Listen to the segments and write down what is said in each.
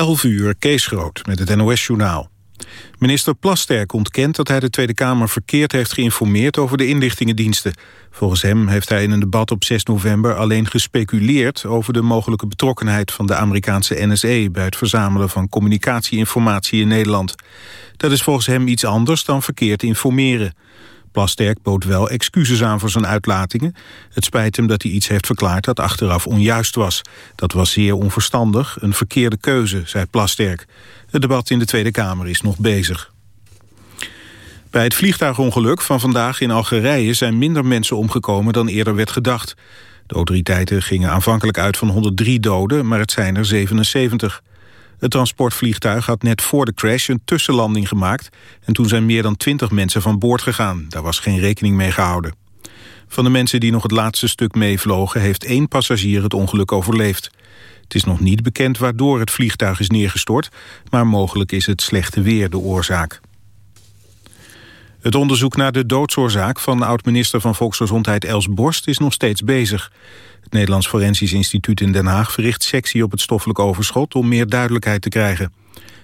11 uur, Kees Groot, met het NOS-journaal. Minister Plasterk ontkent dat hij de Tweede Kamer verkeerd heeft geïnformeerd over de inlichtingendiensten. Volgens hem heeft hij in een debat op 6 november alleen gespeculeerd over de mogelijke betrokkenheid van de Amerikaanse NSE bij het verzamelen van communicatieinformatie in Nederland. Dat is volgens hem iets anders dan verkeerd informeren. Plasterk bood wel excuses aan voor zijn uitlatingen. Het spijt hem dat hij iets heeft verklaard dat achteraf onjuist was. Dat was zeer onverstandig, een verkeerde keuze, zei Plasterk. Het debat in de Tweede Kamer is nog bezig. Bij het vliegtuigongeluk van vandaag in Algerije zijn minder mensen omgekomen dan eerder werd gedacht. De autoriteiten gingen aanvankelijk uit van 103 doden, maar het zijn er 77. Het transportvliegtuig had net voor de crash een tussenlanding gemaakt... en toen zijn meer dan 20 mensen van boord gegaan. Daar was geen rekening mee gehouden. Van de mensen die nog het laatste stuk meevlogen... heeft één passagier het ongeluk overleefd. Het is nog niet bekend waardoor het vliegtuig is neergestort... maar mogelijk is het slechte weer de oorzaak. Het onderzoek naar de doodsoorzaak van oud-minister van Volksgezondheid Els Borst is nog steeds bezig. Het Nederlands Forensisch Instituut in Den Haag verricht sectie op het stoffelijk overschot om meer duidelijkheid te krijgen.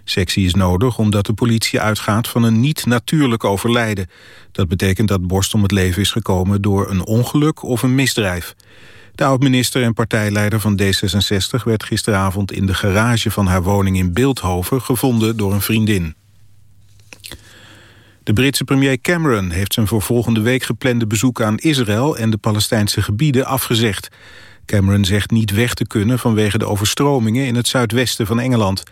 Sectie is nodig omdat de politie uitgaat van een niet-natuurlijk overlijden. Dat betekent dat Borst om het leven is gekomen door een ongeluk of een misdrijf. De oud-minister en partijleider van D66 werd gisteravond in de garage van haar woning in Beeldhoven gevonden door een vriendin. De Britse premier Cameron heeft zijn voor volgende week geplande bezoek aan Israël en de Palestijnse gebieden afgezegd. Cameron zegt niet weg te kunnen vanwege de overstromingen in het zuidwesten van Engeland.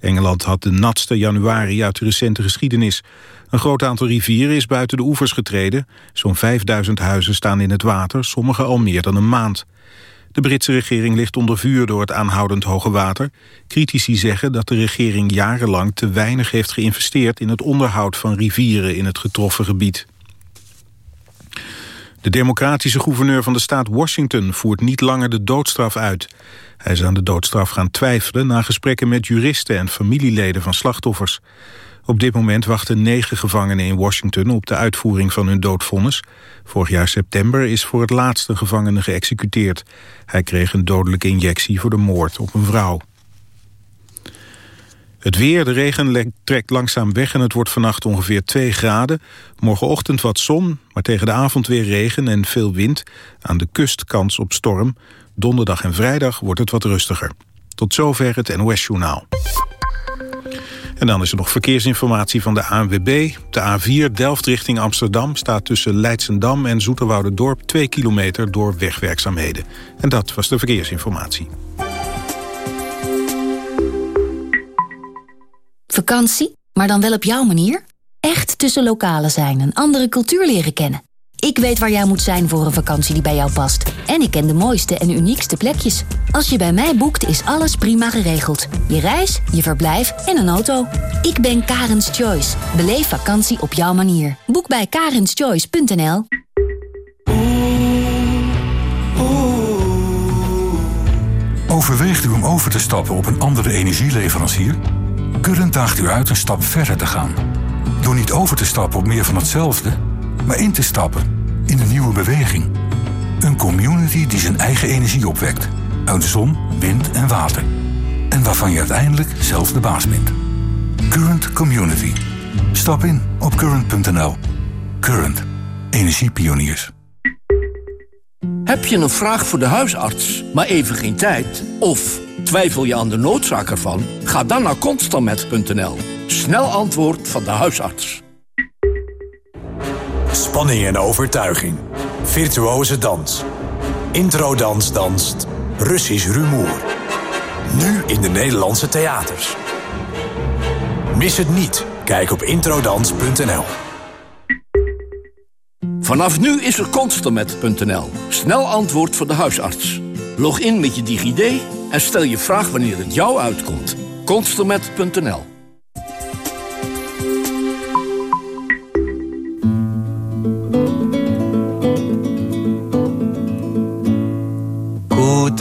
Engeland had de natste januari uit de recente geschiedenis. Een groot aantal rivieren is buiten de oevers getreden. Zo'n 5000 huizen staan in het water, sommige al meer dan een maand. De Britse regering ligt onder vuur door het aanhoudend hoge water. Critici zeggen dat de regering jarenlang te weinig heeft geïnvesteerd... in het onderhoud van rivieren in het getroffen gebied. De democratische gouverneur van de staat Washington voert niet langer de doodstraf uit. Hij is aan de doodstraf gaan twijfelen na gesprekken met juristen en familieleden van slachtoffers. Op dit moment wachten negen gevangenen in Washington op de uitvoering van hun doodvonnis. Vorig jaar september is voor het laatste gevangene geëxecuteerd. Hij kreeg een dodelijke injectie voor de moord op een vrouw. Het weer, de regen trekt langzaam weg en het wordt vannacht ongeveer 2 graden. Morgenochtend wat zon, maar tegen de avond weer regen en veel wind. Aan de kust kans op storm. Donderdag en vrijdag wordt het wat rustiger. Tot zover het NOS-journaal. En dan is er nog verkeersinformatie van de ANWB. De A4 Delft richting Amsterdam staat tussen Leidsendam en Dorp 2 kilometer door wegwerkzaamheden. En dat was de verkeersinformatie. Vakantie, maar dan wel op jouw manier? Echt tussen lokalen zijn en andere cultuur leren kennen. Ik weet waar jij moet zijn voor een vakantie die bij jou past. En ik ken de mooiste en uniekste plekjes. Als je bij mij boekt, is alles prima geregeld. Je reis, je verblijf en een auto. Ik ben Karens Choice. Beleef vakantie op jouw manier. Boek bij karenschoice.nl Overweegt u om over te stappen op een andere energieleverancier? Current daagt u uit een stap verder te gaan. Door niet over te stappen op meer van hetzelfde maar in te stappen in een nieuwe beweging. Een community die zijn eigen energie opwekt. Uit zon, wind en water. En waarvan je uiteindelijk zelf de baas bent. Current Community. Stap in op current.nl. Current. Energiepioniers. Heb je een vraag voor de huisarts, maar even geen tijd? Of twijfel je aan de noodzaak ervan? Ga dan naar constamet.nl. Snel antwoord van de huisarts. Spanning en overtuiging. Virtuoze dans. Introdans danst. Russisch rumoer. Nu in de Nederlandse theaters. Mis het niet. Kijk op introdans.nl. Vanaf nu is er Constamet.nl. Snel antwoord voor de huisarts. Log in met je DigiD en stel je vraag wanneer het jou uitkomt. Constamet.nl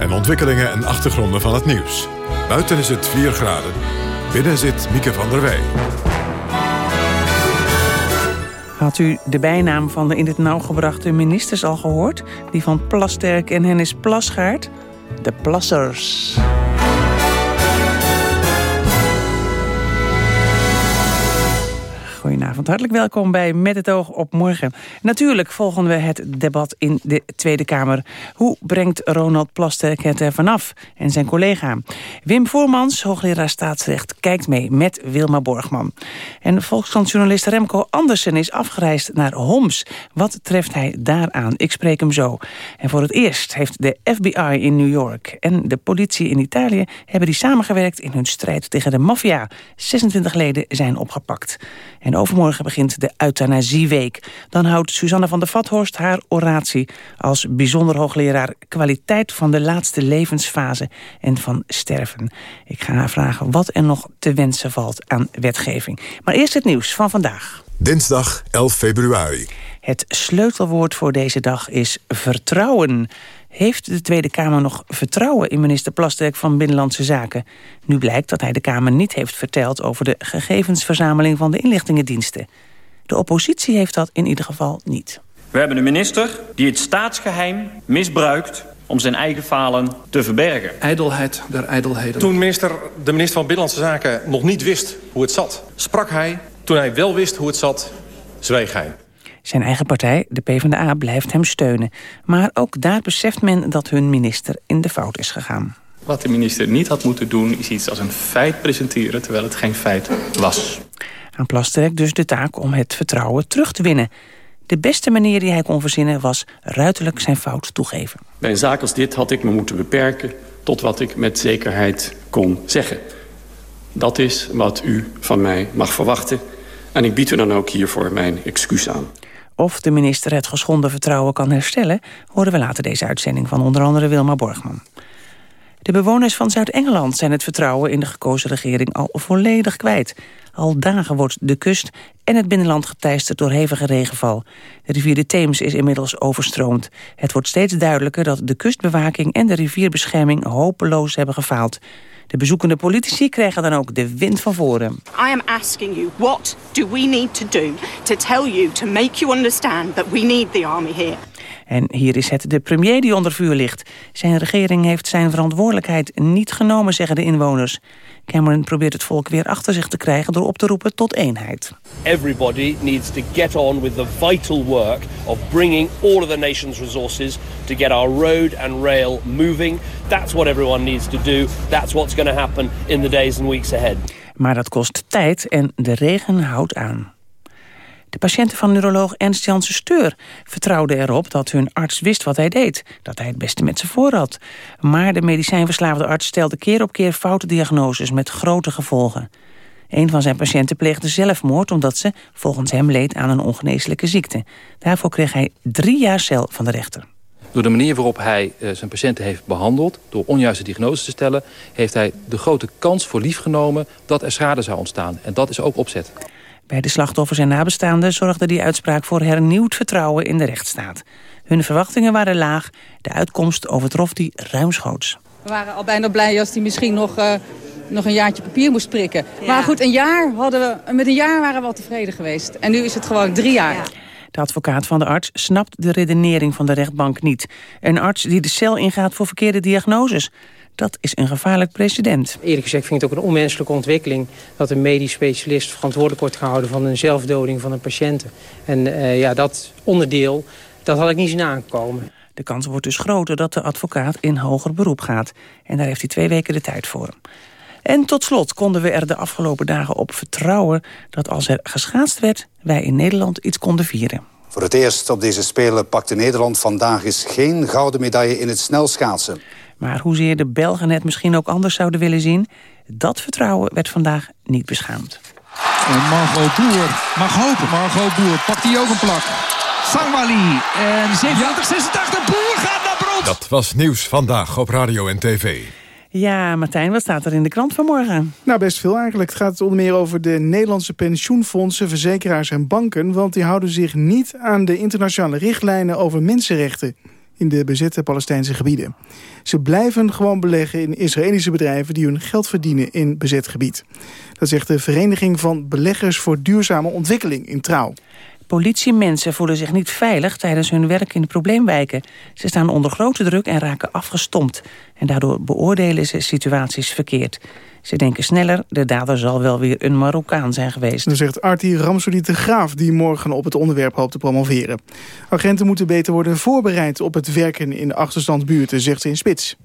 En ontwikkelingen en achtergronden van het nieuws. Buiten is het 4 graden. Binnen zit Mieke van der Wij. Had u de bijnaam van de in dit nauw gebrachte ministers al gehoord? Die van Plasterk en Hennis Plasgaard? De Plassers. Hartelijk welkom bij Met het oog op morgen. Natuurlijk volgen we het debat in de Tweede Kamer. Hoe brengt Ronald Plasterk het er vanaf en zijn collega? Wim Voormans, hoogleraar staatsrecht, kijkt mee met Wilma Borgman. En Volkskrantjournalist Remco Andersen is afgereisd naar Homs. Wat treft hij daaraan? Ik spreek hem zo. En voor het eerst heeft de FBI in New York en de politie in Italië... hebben die samengewerkt in hun strijd tegen de maffia. 26 leden zijn opgepakt. En overmorgen begint de Euthanasieweek. Dan houdt Susanne van der Vathorst haar oratie... als bijzonder hoogleraar kwaliteit van de laatste levensfase en van sterven. Ik ga haar vragen wat er nog te wensen valt aan wetgeving. Maar eerst het nieuws van vandaag. Dinsdag 11 februari. Het sleutelwoord voor deze dag is vertrouwen. Heeft de Tweede Kamer nog vertrouwen in minister Plasterk van Binnenlandse Zaken? Nu blijkt dat hij de Kamer niet heeft verteld over de gegevensverzameling van de inlichtingendiensten. De oppositie heeft dat in ieder geval niet. We hebben een minister die het staatsgeheim misbruikt om zijn eigen falen te verbergen. Ijdelheid der ijdelheden. Toen minister, de minister van Binnenlandse Zaken nog niet wist hoe het zat... sprak hij. Toen hij wel wist hoe het zat, zweeg hij. Zijn eigen partij, de PvdA, blijft hem steunen. Maar ook daar beseft men dat hun minister in de fout is gegaan. Wat de minister niet had moeten doen is iets als een feit presenteren... terwijl het geen feit was. Aan Plasterk dus de taak om het vertrouwen terug te winnen. De beste manier die hij kon verzinnen was ruiterlijk zijn fout toegeven. Bij een zaak als dit had ik me moeten beperken tot wat ik met zekerheid kon zeggen. Dat is wat u van mij mag verwachten. En ik bied u dan ook hiervoor mijn excuus aan. Of de minister het geschonden vertrouwen kan herstellen... horen we later deze uitzending van onder andere Wilma Borgman. De bewoners van Zuid-Engeland zijn het vertrouwen in de gekozen regering al volledig kwijt. Al dagen wordt de kust en het binnenland geteisterd door hevige regenval. De rivier de Theems is inmiddels overstroomd. Het wordt steeds duidelijker dat de kustbewaking en de rivierbescherming hopeloos hebben gefaald. De bezoekende politici krijgen dan ook de wind van voren. I am asking you, what do we need to do to tell you, to make you understand that we need the army here? En hier is het de premier die onder vuur ligt. Zijn regering heeft zijn verantwoordelijkheid niet genomen, zeggen de inwoners. Cameron probeert het volk weer achter zich te krijgen door op te roepen tot eenheid. Everybody needs to get on with the vital work of bringing all of the nation's resources to get our road and rail moving. That's what everyone needs to do. That's what's going to happen in the days and weeks ahead. Maar dat kost tijd en de regen houdt aan. De patiënten van neuroloog Ernst Janssen Steur vertrouwden erop dat hun arts wist wat hij deed, dat hij het beste met ze voor had. Maar de medicijnverslaafde arts stelde keer op keer foute diagnoses met grote gevolgen. Een van zijn patiënten pleegde zelfmoord omdat ze, volgens hem, leed aan een ongeneeslijke ziekte. Daarvoor kreeg hij drie jaar cel van de rechter. Door de manier waarop hij uh, zijn patiënten heeft behandeld... door onjuiste diagnoses te stellen... heeft hij de grote kans voor lief genomen dat er schade zou ontstaan. En dat is ook opzet. Bij de slachtoffers en nabestaanden zorgde die uitspraak voor hernieuwd vertrouwen in de rechtsstaat. Hun verwachtingen waren laag, de uitkomst overtrof die ruimschoots. We waren al bijna blij als hij misschien nog, uh, nog een jaartje papier moest prikken. Ja. Maar goed, een jaar hadden we, met een jaar waren we al tevreden geweest. En nu is het gewoon drie jaar. Ja. De advocaat van de arts snapt de redenering van de rechtbank niet. Een arts die de cel ingaat voor verkeerde diagnoses. Dat is een gevaarlijk precedent. Eerlijk gezegd vind ik het ook een onmenselijke ontwikkeling... dat een medisch specialist verantwoordelijk wordt gehouden... van een zelfdoding van een patiënt. En uh, ja, dat onderdeel, dat had ik niet zien aankomen. De kans wordt dus groter dat de advocaat in hoger beroep gaat. En daar heeft hij twee weken de tijd voor. En tot slot konden we er de afgelopen dagen op vertrouwen... dat als er geschaatst werd, wij in Nederland iets konden vieren. Voor het eerst op deze Spelen pakte Nederland vandaag eens geen gouden medaille in het snelschaatsen. Maar hoezeer de Belgen het misschien ook anders zouden willen zien... dat vertrouwen werd vandaag niet beschaamd. En Margot Boer mag hopen. Margot Boer pakt hij ook een plak. Sangwali en 87, 86, Boer gaat naar brons. Dat was nieuws vandaag op radio en tv. Ja, Martijn, wat staat er in de krant vanmorgen? Nou, best veel eigenlijk. Het gaat onder meer over de Nederlandse pensioenfondsen, verzekeraars en banken. Want die houden zich niet aan de internationale richtlijnen over mensenrechten in de bezette Palestijnse gebieden. Ze blijven gewoon beleggen in Israëlische bedrijven die hun geld verdienen in bezet gebied. Dat zegt de Vereniging van Beleggers voor Duurzame Ontwikkeling in Trouw. Politiemensen voelen zich niet veilig tijdens hun werk in de probleemwijken. Ze staan onder grote druk en raken afgestompt. En daardoor beoordelen ze situaties verkeerd. Ze denken sneller, de dader zal wel weer een Marokkaan zijn geweest. Dat zegt Artie Ramsoli de Graaf, die morgen op het onderwerp hoopt te promoveren. Agenten moeten beter worden voorbereid op het werken in de achterstandsbuurten, zegt ze in Spits.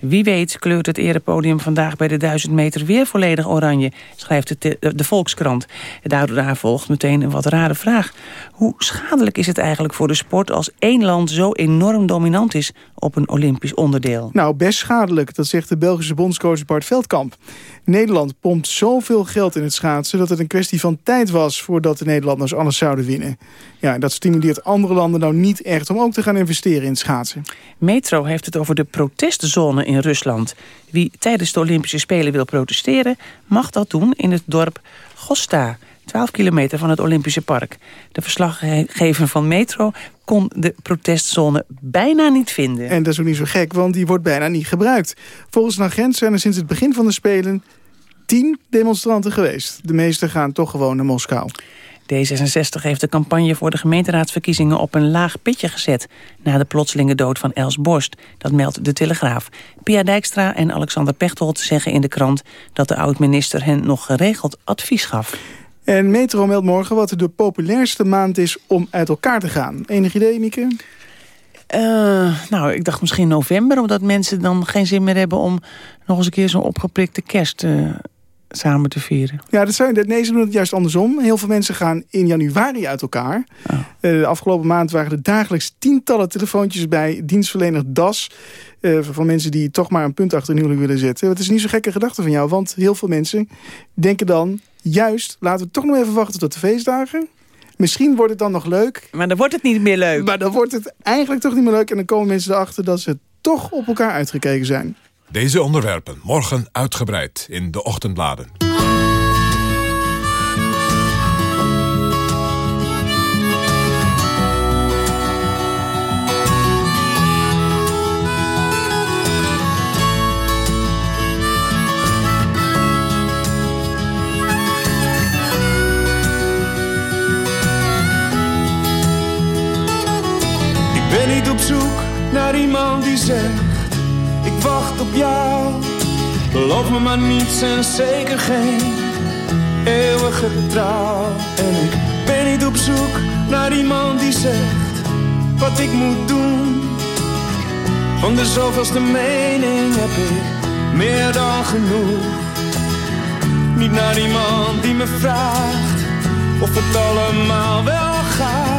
Wie weet kleurt het erepodium vandaag bij de 1000 meter weer volledig oranje, schrijft de, Volkskrant. Daardoor volgt meteen een wat rare vraag. Hoe schadelijk is het eigenlijk voor de sport als één land zo enorm dominant is op een Olympisch onderdeel? Nou, best schadelijk, dat zegt de Belgische bondscoach Bart Veldkamp. Nederland pompt zoveel geld in het schaatsen... dat het een kwestie van tijd was voordat de Nederlanders alles zouden winnen. Ja, dat stimuleert andere landen nou niet echt om ook te gaan investeren in het schaatsen. Metro heeft het over de protestzone in Rusland. Wie tijdens de Olympische Spelen wil protesteren... mag dat doen in het dorp Gosta... 12 kilometer van het Olympische Park. De verslaggever van Metro kon de protestzone bijna niet vinden. En dat is ook niet zo gek, want die wordt bijna niet gebruikt. Volgens een agent zijn er sinds het begin van de Spelen tien demonstranten geweest. De meeste gaan toch gewoon naar Moskou. D66 heeft de campagne voor de gemeenteraadsverkiezingen op een laag pitje gezet... na de plotselinge dood van Els Borst. Dat meldt De Telegraaf. Pia Dijkstra en Alexander Pechtold zeggen in de krant... dat de oud-minister hen nog geregeld advies gaf. En Metro meldt morgen wat de populairste maand is om uit elkaar te gaan. Enig idee, Mieke? Uh, nou, ik dacht misschien november, omdat mensen dan geen zin meer hebben... om nog eens een keer zo'n opgeprikte kerst uh, samen te vieren. Ja, dat zijn, nee, ze doen het juist andersom. Heel veel mensen gaan in januari uit elkaar. Oh. Uh, de afgelopen maand waren er dagelijks tientallen telefoontjes bij dienstverlener DAS... van mensen die toch maar een punt achter hun huwelijk willen zetten. Het is niet zo'n gekke gedachte van jou, want heel veel mensen denken dan juist, laten we toch nog even wachten tot de feestdagen. Misschien wordt het dan nog leuk. Maar dan wordt het niet meer leuk. Maar dan wordt het eigenlijk toch niet meer leuk. En dan komen mensen erachter dat ze toch op elkaar uitgekeken zijn. Deze onderwerpen morgen uitgebreid in de ochtendbladen. Iemand die zegt Ik wacht op jou. Beloof me maar niets en zeker geen eeuwige trouw. En ik ben niet op zoek naar iemand die zegt Wat ik moet doen. Van de zoveelste mening heb ik meer dan genoeg. Niet naar iemand die me vraagt Of het allemaal wel gaat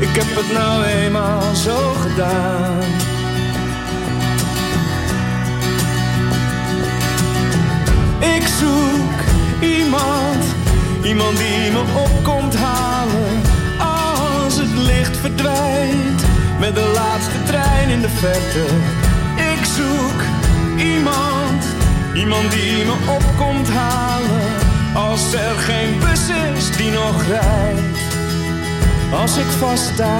ik heb het nou eenmaal zo gedaan. Ik zoek iemand, iemand die me op komt halen. Als het licht verdwijnt, met de laatste trein in de verte. Ik zoek iemand, iemand die me op komt halen. Als er geen bus is die nog rijdt als ik vaststa.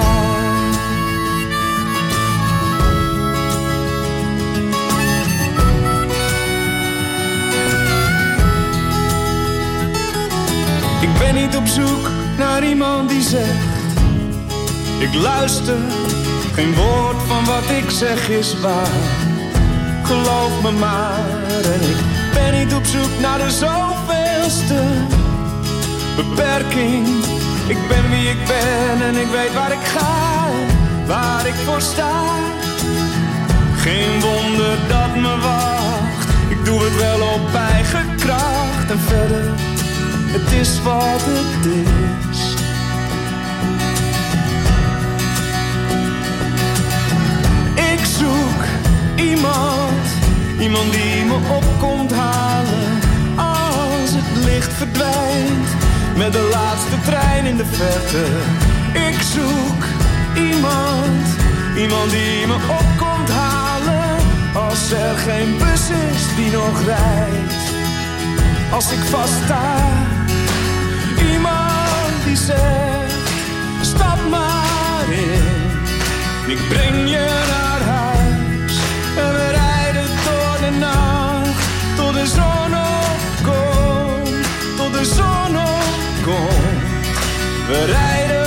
Ik ben niet op zoek naar iemand die zegt: Ik luister, geen woord van wat ik zeg is waar. Geloof me maar, en ik ben niet op zoek naar de zoveelste beperking ik ben wie ik ben en ik weet waar ik ga, waar ik voor sta. Geen wonder dat me wacht, ik doe het wel op eigen kracht. En verder, het is wat het is. Ik zoek iemand, iemand die me op komt halen. Als het licht verdwijnt met de laatste trein in de verte. Ik zoek iemand, iemand die me op komt halen als er geen bus is die nog rijdt. Als ik vaststa, iemand die zegt, stap maar in. Ik breng je We rijden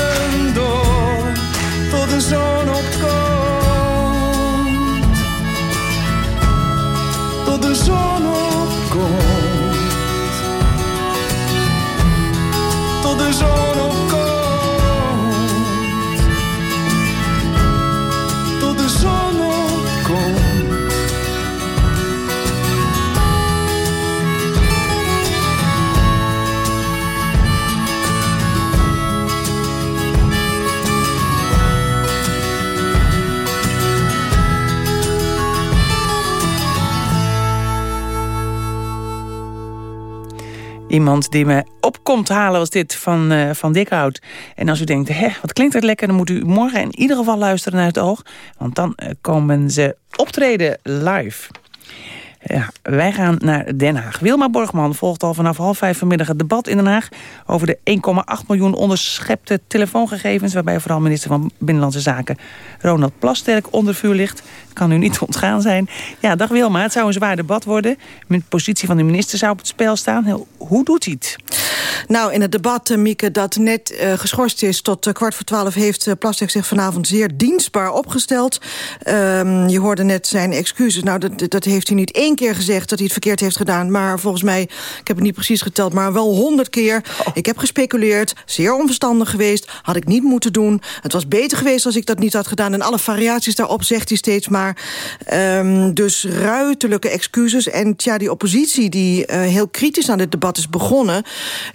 Iemand die me op komt halen was dit van, eh van Dikhout. En als u denkt, hè, wat klinkt het lekker... dan moet u morgen in ieder geval luisteren naar het oog. Want dan eh, komen ze optreden live. Ja, wij gaan naar Den Haag. Wilma Borgman volgt al vanaf half vijf vanmiddag het debat in Den Haag... over de 1,8 miljoen onderschepte telefoongegevens... waarbij vooral minister van Binnenlandse Zaken Ronald Plasterk onder vuur ligt. Kan u niet ontgaan zijn. Ja, dag Wilma, het zou een zwaar debat worden. De positie van de minister zou op het spel staan. Hoe doet hij het? Nou, in het debat, uh, Mieke, dat net uh, geschorst is tot uh, kwart voor twaalf... heeft Plastic zich vanavond zeer dienstbaar opgesteld. Um, je hoorde net zijn excuses. Nou, dat, dat heeft hij niet één keer gezegd dat hij het verkeerd heeft gedaan. Maar volgens mij, ik heb het niet precies geteld... maar wel honderd keer. Oh. Ik heb gespeculeerd, zeer onverstandig geweest. Had ik niet moeten doen. Het was beter geweest als ik dat niet had gedaan. En alle variaties daarop zegt hij steeds maar. Um, dus ruiterlijke excuses. En tja, die oppositie die heel kritisch aan dit debat is begonnen...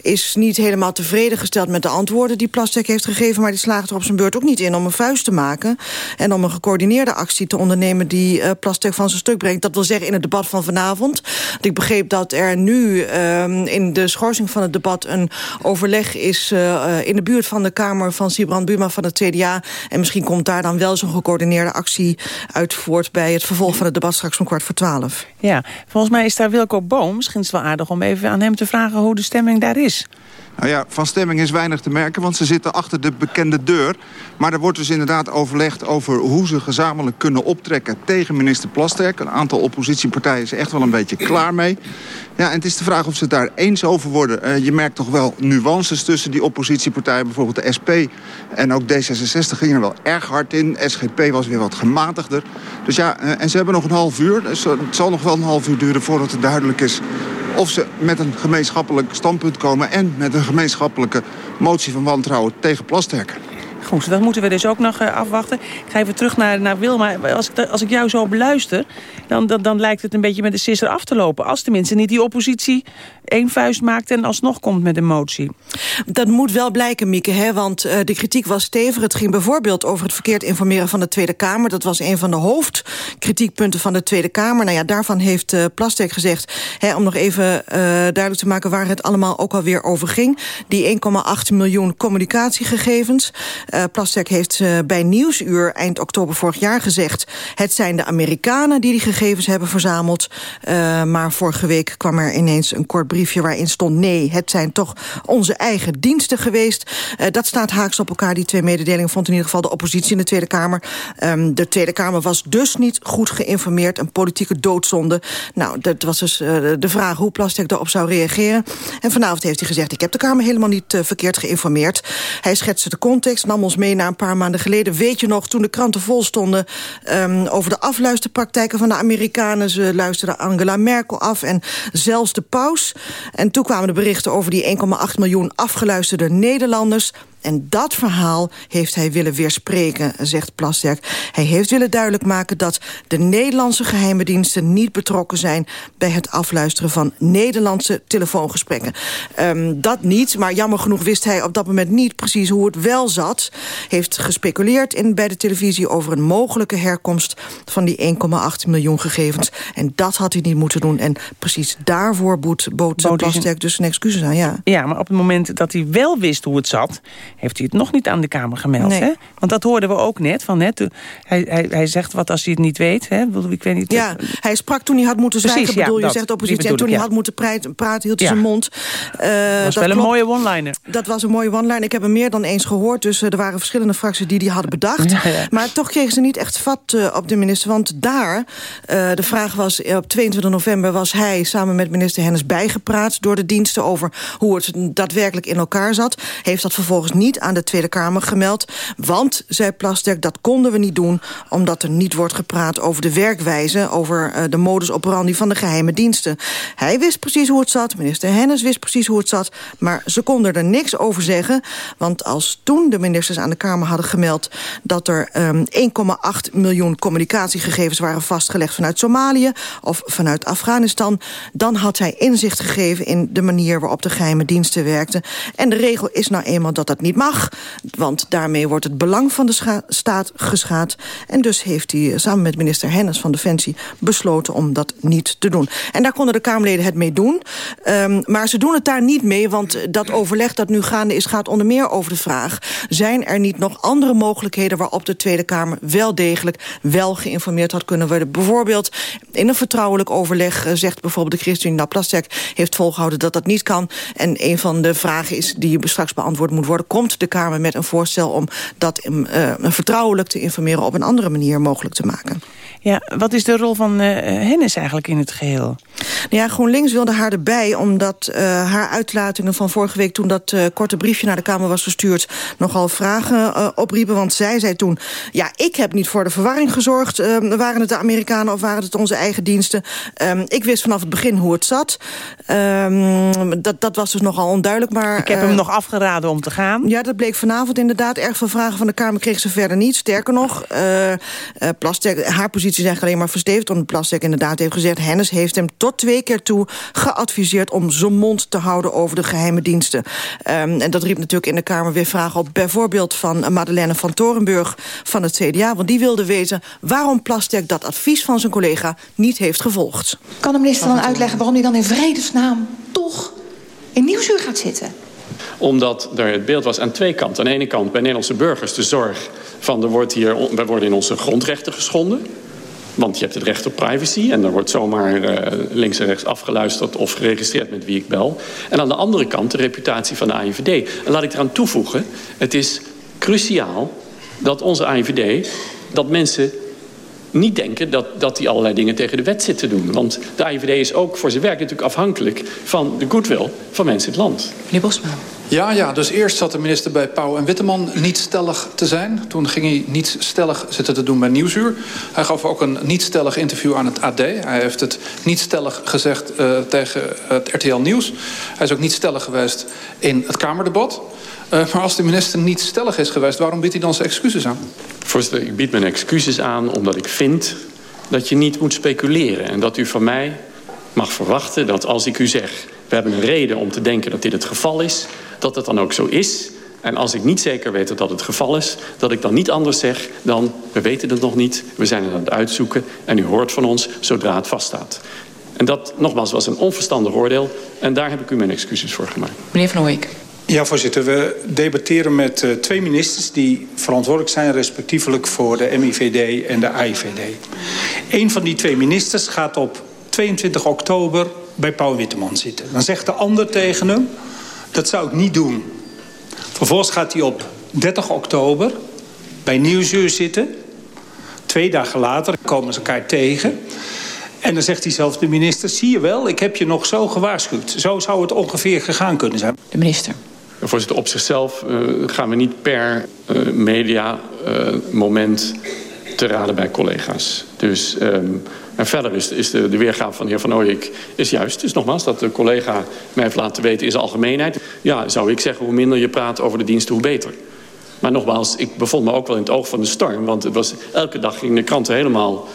is niet helemaal tevreden gesteld met de antwoorden die Plastek heeft gegeven... maar die slaagt er op zijn beurt ook niet in om een vuist te maken... en om een gecoördineerde actie te ondernemen die uh, Plastek van zijn stuk brengt. Dat wil zeggen in het debat van vanavond. Ik begreep dat er nu uh, in de schorsing van het debat... een overleg is uh, in de buurt van de Kamer van Sibrand Buma van het CDA... en misschien komt daar dan wel zo'n gecoördineerde actie uit voort... bij het vervolg van het debat straks om kwart voor twaalf. Ja, volgens mij is daar Wilco Boom. Misschien is het wel aardig om even aan hem te vragen hoe de stemming daar is. Nou ja, van stemming is weinig te merken, want ze zitten achter de bekende deur. Maar er wordt dus inderdaad overlegd over hoe ze gezamenlijk kunnen optrekken tegen minister Plasterk. Een aantal oppositiepartijen is echt wel een beetje klaar mee. Ja, en het is de vraag of ze het daar eens over worden. Uh, je merkt toch wel nuances tussen die oppositiepartijen. Bijvoorbeeld de SP en ook D66 gingen er wel erg hard in. SGP was weer wat gematigder. Dus ja, uh, en ze hebben nog een half uur. Dus het zal nog wel een half uur duren voordat het duidelijk is of ze met een gemeenschappelijk standpunt komen... en met een gemeenschappelijke motie van wantrouwen tegen Plasterk. Goed, dat moeten we dus ook nog uh, afwachten. Ik ga even terug naar, naar Wilma. Als ik, als ik jou zo beluister, dan, dan, dan lijkt het een beetje met de sisser af te lopen. Als tenminste niet die oppositie één vuist maakt en alsnog komt met een motie. Dat moet wel blijken, Mieke, hè? want uh, de kritiek was stevig. Het ging bijvoorbeeld over het verkeerd informeren van de Tweede Kamer. Dat was een van de hoofdkritiekpunten van de Tweede Kamer. Nou ja, daarvan heeft uh, Plastek gezegd, hè, om nog even uh, duidelijk te maken... waar het allemaal ook alweer over ging. Die 1,8 miljoen communicatiegegevens... Uh, Plastek heeft bij Nieuwsuur eind oktober vorig jaar gezegd... het zijn de Amerikanen die die gegevens hebben verzameld. Maar vorige week kwam er ineens een kort briefje waarin stond... nee, het zijn toch onze eigen diensten geweest. Uh, dat staat haaks op elkaar. Die twee mededelingen vond in ieder geval de oppositie in de Tweede Kamer. Um, de Tweede Kamer was dus niet goed geïnformeerd. Een politieke doodzonde. Nou, dat was dus uh, de vraag hoe Plastek daarop zou reageren. En vanavond heeft hij gezegd... ik heb de Kamer helemaal niet uh, verkeerd geïnformeerd. Hij schetste de context, nam ons mee naar een paar maanden geleden. Weet je nog, toen de kranten vol stonden um, over de afluisterpraktijken van de Amerikanen. Ze luisterden Angela Merkel af en zelfs de paus. En toen kwamen de berichten over die 1,8 miljoen afgeluisterde Nederlanders. En dat verhaal heeft hij willen weerspreken, zegt Plasterk. Hij heeft willen duidelijk maken dat de Nederlandse geheime diensten... niet betrokken zijn bij het afluisteren van Nederlandse telefoongesprekken. Um, dat niet, maar jammer genoeg wist hij op dat moment niet precies hoe het wel zat. Heeft gespeculeerd in, bij de televisie over een mogelijke herkomst... van die 1,8 miljoen gegevens. En dat had hij niet moeten doen. En precies daarvoor bood, bood Plasterk dus een excuses aan. Ja. ja, maar op het moment dat hij wel wist hoe het zat heeft hij het nog niet aan de Kamer gemeld. Nee. Hè? Want dat hoorden we ook net. Van, hè, toen- hij, hij, hij zegt wat als hij het niet weet. Hè? Ik Ik weet niet, Ja, hij sprak toen hij had moeten Precies, zwijgen, ja, bedoel je, dat. zegt de oppositie. En toen ik, hij had moeten praten, hield hij zijn mond. Eh, was wel een mooie one-liner. Dat was een mooie one-line. Ik heb hem meer dan eens gehoord. Dus eh, er waren verschillende fracties die die hadden bedacht. Maar toch kregen ze niet echt vat eh, op de minister. Want daar, eh, de vraag was... eh, op 22 november was hij samen met minister Hennis bijgepraat... door de diensten over hoe het daadwerkelijk in elkaar zat. Heeft dat vervolgens niet aan de Tweede Kamer gemeld. Want, zei Plasterk, dat konden we niet doen... omdat er niet wordt gepraat over de werkwijze... over eh, de modus operandi van de geheime diensten. Hij wist precies hoe het zat. Minister Hennis wist precies hoe het zat. Maar ze konden er niks over zeggen. Want als toen de ministers aan de Kamer hadden gemeld... dat er ehm, 1,8 miljoen communicatiegegevens waren vastgelegd... vanuit Somalië of vanuit Afghanistan... dan had hij inzicht gegeven in de manier waarop de geheime diensten werkten. En de regel is nou eenmaal dat dat niet mag. Want daarmee wordt het belang van de staat geschaad. En dus heeft hij samen met minister Hennis van Defensie... besloten om dat niet te doen. En daar konden de Kamerleden het mee doen. Ehm, maar ze doen het daar niet mee, want dat overleg dat nu gaande is... gaat onder meer over de vraag... zijn er niet nog andere mogelijkheden waarop de Tweede Kamer... wel degelijk wel geïnformeerd had kunnen worden? Bijvoorbeeld in een vertrouwelijk overleg eh, zegt bijvoorbeeld de ChristenUnie... nou, Plastek heeft volgehouden dat dat niet kan. En een van de vragen is die straks beantwoord moet worden... komt de Kamer met een voorstel om dat eh, vertrouwelijk te informeren... op een andere manier mogelijk te maken? Ja, wat is de rol van eh, Hennis eigenlijk in het geheel? Ja, GroenLinks wilde haar erbij, omdat eh, haar uitlatingen van vorige week... toen dat korte briefje naar de Kamer was gestuurd... nogal vragen opriepen, want zij zei toen... ja, ik heb niet voor de verwarring gezorgd. Eh, waren het de Amerikanen of waren het onze eigen diensten? Eh, ik wist vanaf het begin hoe het zat. Eh, dat, dat was dus nogal onduidelijk, maar... Ik heb hem nog afgeraden om te gaan. ja, dat bleek vanavond inderdaad. Erg veel vragen van de Kamer kreeg ze verder niet. Sterker nog, eh, Plasterk, haar positie is alleen maar verstevigd... omdat Plasterk inderdaad heeft gezegd... Hennis heeft hem tot twee keer toe geadviseerd... om zijn mond te houden over de geheime diensten. Ehm, en dat riep natuurlijk in de Kamer weer vragen op... bijvoorbeeld van Madeleine van Torenburg van het CDA. Want die wilde weten waarom Plasterk dat advies van zijn collega... niet heeft gevolgd. Kan de minister dan uitleggen waarom hij dan in vredesnaam toch in Nieuwsuur gaat zitten? Omdat er het beeld was aan twee kanten. Aan de ene kant bij Nederlandse burgers de zorg van... Er wordt hier, wij worden in onze grondrechten geschonden. Want je hebt het recht op privacy. En er wordt zomaar uh, links en rechts afgeluisterd of geregistreerd met wie ik bel. En aan de andere kant de reputatie van de AIVD. En laat ik eraan toevoegen. Het is cruciaal dat onze AIVD... dat mensen niet denken dat, dat die allerlei dingen tegen de wet zitten te doen. Want de AIVD is ook voor zijn werk natuurlijk afhankelijk... van de goodwill van mensen in het land. Meneer Bosma. Ja, ja, dus eerst zat de minister bij Pauw en Witteman niet stellig te zijn. Toen ging hij niet stellig zitten te doen bij Nieuwsuur. Hij gaf ook een niet stellig interview aan het AD. Hij heeft het niet stellig gezegd uh, tegen het RTL Nieuws. Hij is ook niet stellig geweest in het Kamerdebat. Uh, maar als de minister niet stellig is geweest, waarom biedt hij dan zijn excuses aan? Voorzitter, ik bied mijn excuses aan omdat ik vind dat je niet moet speculeren. En dat u van mij mag verwachten dat als ik u zeg... we hebben een reden om te denken dat dit het geval is... dat het dan ook zo is. En als ik niet zeker weet dat dat het geval is... dat ik dan niet anders zeg dan... we weten het nog niet, we zijn het aan het uitzoeken... en u hoort van ons zodra het vaststaat. En dat, nogmaals, was een onverstandig oordeel... en daar heb ik u mijn excuses voor gemaakt. Meneer Van Ooyek. Ja, voorzitter. We debatteren met uh, twee ministers die verantwoordelijk zijn... respectievelijk voor de MIVD en de AIVD. Een van die twee ministers gaat op 22 oktober bij Paul Witteman zitten. Dan zegt de ander tegen hem, dat zou ik niet doen. Vervolgens gaat hij op 30 oktober bij Nieuwsuur zitten. Twee dagen later komen ze elkaar tegen... En dan zegt hij zelf, de minister, zie je wel, ik heb je nog zo gewaarschuwd. Zo zou het ongeveer gegaan kunnen zijn. De minister. Voorzitter, op zichzelf uh, gaan we niet per uh, media uh, moment te raden bij collega's. Dus, um, en verder is, is de, de, weergave van de heer Van Ooyek is juist. Dus nogmaals, dat de collega mij heeft laten weten is algemeenheid. Ja, zou ik zeggen, hoe minder je praat over de diensten, hoe beter. Maar nogmaals, ik bevond me ook wel in het oog van de storm. Want het was, elke dag gingen de kranten helemaal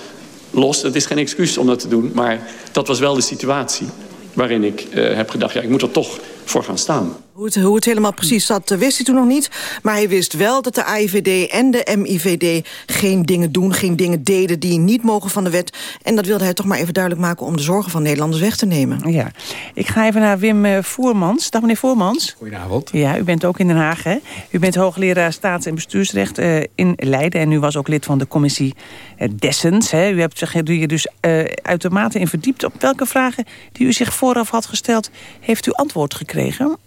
los. Het is geen excuus om dat te doen, maar dat was wel de situatie waarin ik heb gedacht... ja, ik moet er toch voor gaan staan. Hoe het, hoe het helemaal precies zat, eh, wist hij toen nog niet. Maar hij wist wel dat de AIVD en de MIVD geen dingen doen... geen dingen deden die niet mogen van de wet. En dat wilde hij toch maar even duidelijk maken... om de zorgen van Nederlanders weg te nemen. Ja. Ik ga even naar Wim eh, Voermans. Dag meneer Voermans. Goedenavond. Ja, u bent ook in Den Haag, hè? U bent hoogleraar staats- en bestuursrecht uh, in Leiden... en u was ook lid van de commissie uh, Dessens. Hè? U hebt zich hier dus uh, uitermate in verdiept. Op welke vragen die u zich vooraf had gesteld... heeft u antwoord gekregen?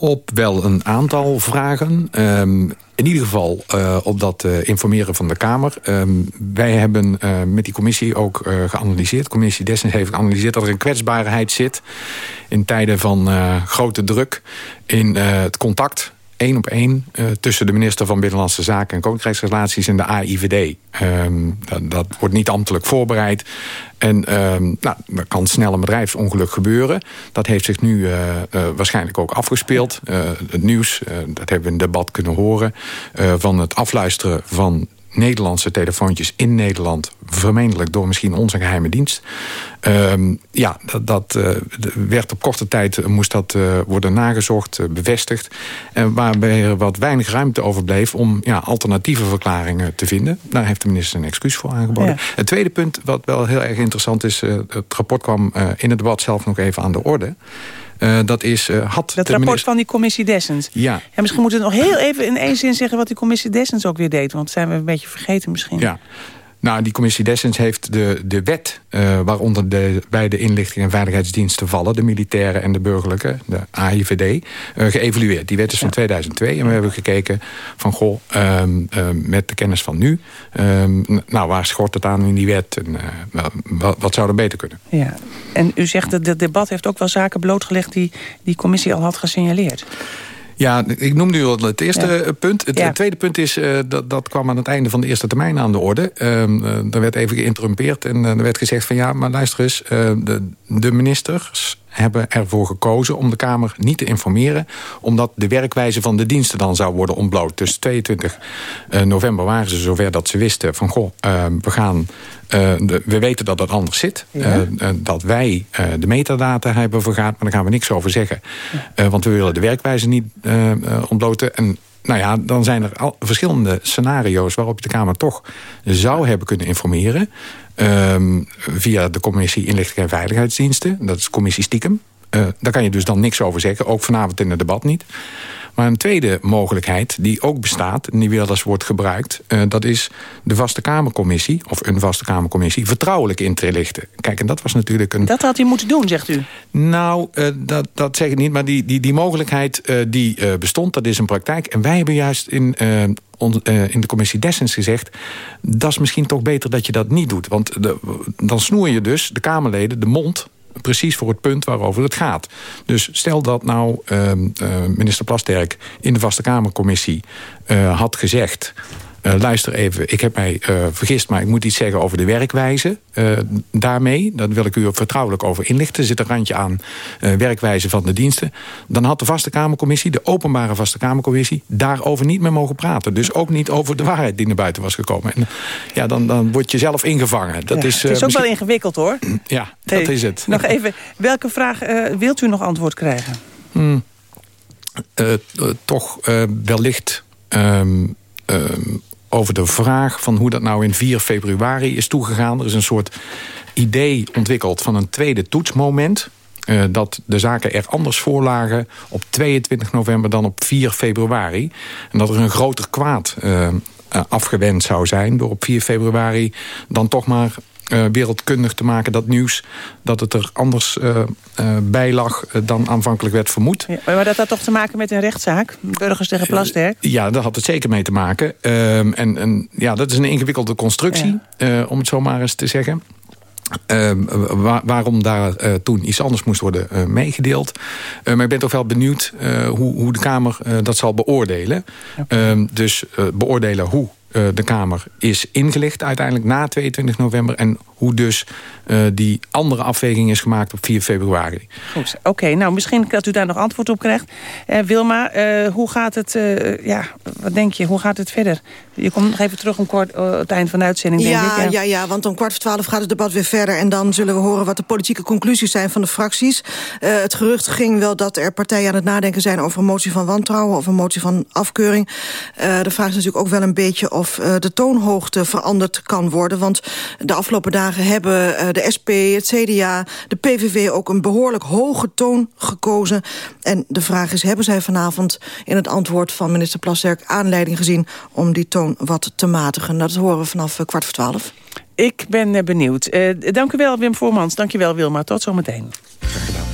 Op wel een aantal vragen. Um, in ieder geval uh, op dat uh, informeren van de Kamer. Um, wij hebben uh, met die commissie ook geanalyseerd. De commissie Dessens heeft geanalyseerd dat er een kwetsbaarheid zit... in tijden van grote druk in het contact één op één uh, tussen de minister van Binnenlandse Zaken en Koninkrijksrelaties en de AIVD. Um, dat, dat, wordt niet ambtelijk voorbereid. En um, nou, er kan snel een bedrijfsongeluk gebeuren. Dat heeft zich nu uh, uh, waarschijnlijk ook afgespeeld. het nieuws, dat hebben we in het debat kunnen horen... van het afluisteren van Nederlandse telefoontjes in Nederland... vermeendelijk door misschien onze geheime dienst. Um, ja, dat, dat uh, werd op korte tijd moest dat uh, worden nagezocht, uh, bevestigd. En waarbij er wat weinig ruimte overbleef om ja, alternatieve verklaringen te vinden. Daar heeft de minister een excuus voor aangeboden. Ja. Het tweede punt, wat wel heel erg interessant is... het rapport kwam in het debat zelf nog even aan de orde... Uh, dat is, uh, had dat rapport van die commissie Dessens. Ja. ja. Misschien moeten we nog heel even in één zin zeggen... wat die commissie Dessens ook weer deed. Want dat zijn we een beetje vergeten misschien. Ja. Nou, die commissie Dessens heeft de, de wet... Uh, waaronder de beide inlichting- en veiligheidsdiensten vallen... de militaire en de burgerlijke, de AIVD, uh, geëvalueerd. Die wet is van ja. 2002 en we hebben gekeken van... goh, um, um, met de kennis van nu... Um, nou, waar schort het aan in die wet? En, uh, wat, wat zou er beter kunnen? Ja, en u zegt dat het debat heeft ook wel zaken blootgelegd... die die commissie al had gesignaleerd. Ja, ik noem nu al het eerste ja. punt. Het, ja. het, tweede punt is, uh, dat, dat kwam aan het einde van de eerste termijn aan de orde. Um, uh, er werd even geïnterrumpeerd en er werd gezegd van ja, maar luister eens, de, de ministers hebben ervoor gekozen om de Kamer niet te informeren... omdat de werkwijze van de diensten dan zou worden ontbloot. Dus 22 uh, november waren ze zover dat ze wisten van... goh, uh, we gaan... Uh, de, we weten dat het anders zit. Ja. dat wij de metadata hebben vergaat, maar daar gaan we niks over zeggen. Want we willen de werkwijze niet ontbloten. En nou ja, dan zijn er al verschillende scenario's... waarop je de Kamer toch zou hebben kunnen informeren. Um, via de commissie Inlichting en Veiligheidsdiensten. Dat is commissie stiekem. Uh, daar kan je dus dan niks over zeggen. Ook vanavond in het debat niet. Maar een tweede mogelijkheid die ook bestaat... en die wel eens wordt gebruikt... Uh, dat is de Vaste Kamercommissie... of een Vaste Kamercommissie vertrouwelijk in te lichten. Kijk, en dat was natuurlijk een... Dat had hij moeten doen, zegt u? Nou, uh, dat, dat zeg ik niet. Maar die, die, die mogelijkheid uh, die bestond, dat is een praktijk. En wij hebben juist in in de commissie Dessens gezegd... dat is misschien toch beter dat je dat niet doet. Want de, dan snoer je dus de Kamerleden de mond precies voor het punt waarover het gaat. Dus stel dat nou uh, uh, minister Plasterk in de Vaste Kamercommissie uh, had gezegd... Uh, luister even, ik heb mij uh, vergist, maar ik moet iets zeggen over de werkwijze. Uh, daarmee, daar wil ik u vertrouwelijk over inlichten. Er zit een randje aan werkwijze van de diensten. Dan had de Vaste Kamercommissie, de openbare Vaste Kamercommissie... daarover niet meer mogen praten. Dus ook niet over de waarheid die naar buiten was gekomen. En ja, dan, dan word je zelf ingevangen. Dat ja, is, het is ook misschien... wel ingewikkeld, hoor. ja, dat is het. Nog even, welke vraag wilt u nog antwoord krijgen? Hmm. toch wellicht... Um, um, over de vraag van hoe dat nou in 4 februari is toegegaan. Er is een soort idee ontwikkeld van een tweede toetsmoment. Uh, dat de zaken er anders voorlagen op 22 november dan op 4 februari. En dat er een groter kwaad uh, afgewend zou zijn... door op 4 februari dan toch maar uh, wereldkundig te maken, dat nieuws... dat het er anders uh, uh, bij lag dan aanvankelijk werd vermoed. Ja, maar dat had toch te maken met een rechtszaak? Burgers tegen Plasterk? ja, daar had het zeker mee te maken. Ehm, en, en ja, dat is een ingewikkelde constructie, ja. om het zo maar eens te zeggen. Uh, waar, waarom daar uh, toen iets anders moest worden uh, meegedeeld. maar ik ben toch wel benieuwd hoe, hoe, de Kamer dat zal beoordelen. Okay. Ehm, dus beoordelen hoe de Kamer is ingelicht uiteindelijk na 22 november... en hoe dus uh, die andere afweging is gemaakt op 4 februari. Goed, oké. Nou, misschien dat u daar nog antwoord op krijgt. Uh, Wilma, uh, hoe gaat het, ja, wat denk je, hoe gaat het verder? Je komt nog even terug om kort, het eind van de uitzending, denk ja, ik. Ja. ja, ja, want om kwart voor twaalf gaat het debat weer verder... en dan zullen we horen wat de politieke conclusies zijn van de fracties. het gerucht ging wel dat er partijen aan het nadenken zijn... over een motie van wantrouwen of een motie van afkeuring. de vraag is natuurlijk ook wel een beetje of de toonhoogte veranderd kan worden. Want de afgelopen dagen hebben de SP, het CDA, de PVV ook een behoorlijk hoge toon gekozen. En de vraag is, hebben zij vanavond in het antwoord van minister Plasterk aanleiding gezien om die toon wat te matigen? Dat horen we vanaf kwart voor twaalf. Ik ben benieuwd. Uh, dank u wel, Wim Voormans. Dank je wel, Wilma. Tot zometeen. Graag gedaan.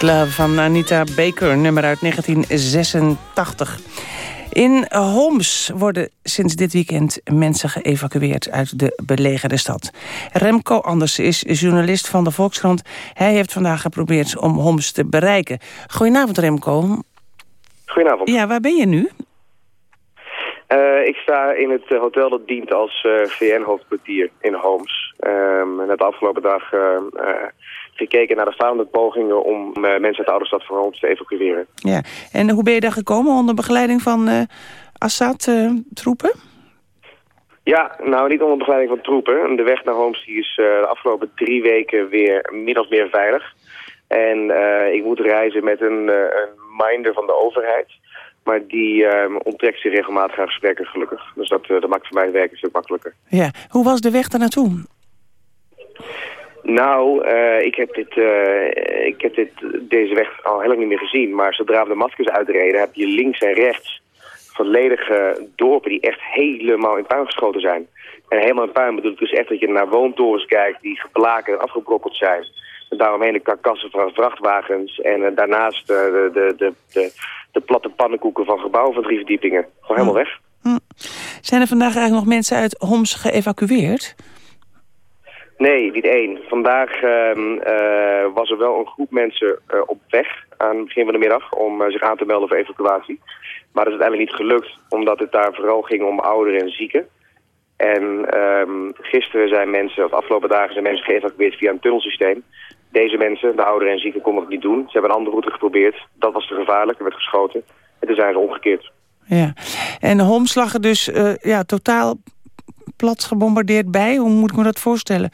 Sweet Love van Anita Baker, nummer uit 1986. In Homs worden sinds dit weekend mensen geëvacueerd uit de belegerde stad. Remco Andersen is journalist van de Volkskrant. Hij heeft vandaag geprobeerd om Homs te bereiken. Goedenavond Remco. Goedenavond. Ja, waar ben je nu? Uh, ik sta in het hotel dat dient als uh, VN-hoofdkwartier in Homs. Um, net afgelopen dag uh, gekeken naar de falende pogingen om uh, mensen uit de oude stad van Homs te evacueren. Ja, en hoe ben je daar gekomen onder begeleiding van uh, Assad-troepen? ja, nou niet onder begeleiding van troepen. De weg naar Homs is de afgelopen drie weken weer min of meer veilig. En ik moet reizen met een, een minder van de overheid. Maar die uh, onttrekt zich regelmatig aan gesprekken, gelukkig. Dus dat, dat maakt voor mij het werk een stuk makkelijker. Ja. Hoe was de weg daar naartoe? Nou, uh, ik heb, dit, ik heb dit, deze weg al heel lang niet meer gezien. Maar zodra we de maskers uitreden, heb je links en rechts volledige dorpen die echt helemaal in puin geschoten zijn. En helemaal in puin bedoel ik dus echt dat je naar woontorens kijkt die geblaken en afgebrokkeld zijn. En daaromheen de karkassen van vrachtwagens en daarnaast de, de, de, de de platte pannenkoeken van gebouwen van drie verdiepingen. Gewoon helemaal weg. Hm. Zijn er vandaag eigenlijk nog mensen uit Homs geëvacueerd? Nee, niet één. Vandaag ehm, eh, was er wel een groep mensen eh, op weg aan het begin van de middag om eh, zich aan te melden voor evacuatie. Maar dat is uiteindelijk niet gelukt, omdat het daar vooral ging om ouderen en zieken. En ehm, gisteren zijn mensen, of de afgelopen dagen zijn mensen geëvacueerd via een tunnelsysteem. Deze mensen, de ouderen en zieken, konden het niet doen. Ze hebben een andere route geprobeerd. Dat was te gevaarlijk, er werd geschoten. En toen zijn ze omgekeerd. Ja. En Homs lag er dus ja, totaal plat gebombardeerd bij. Hoe moet ik me dat voorstellen?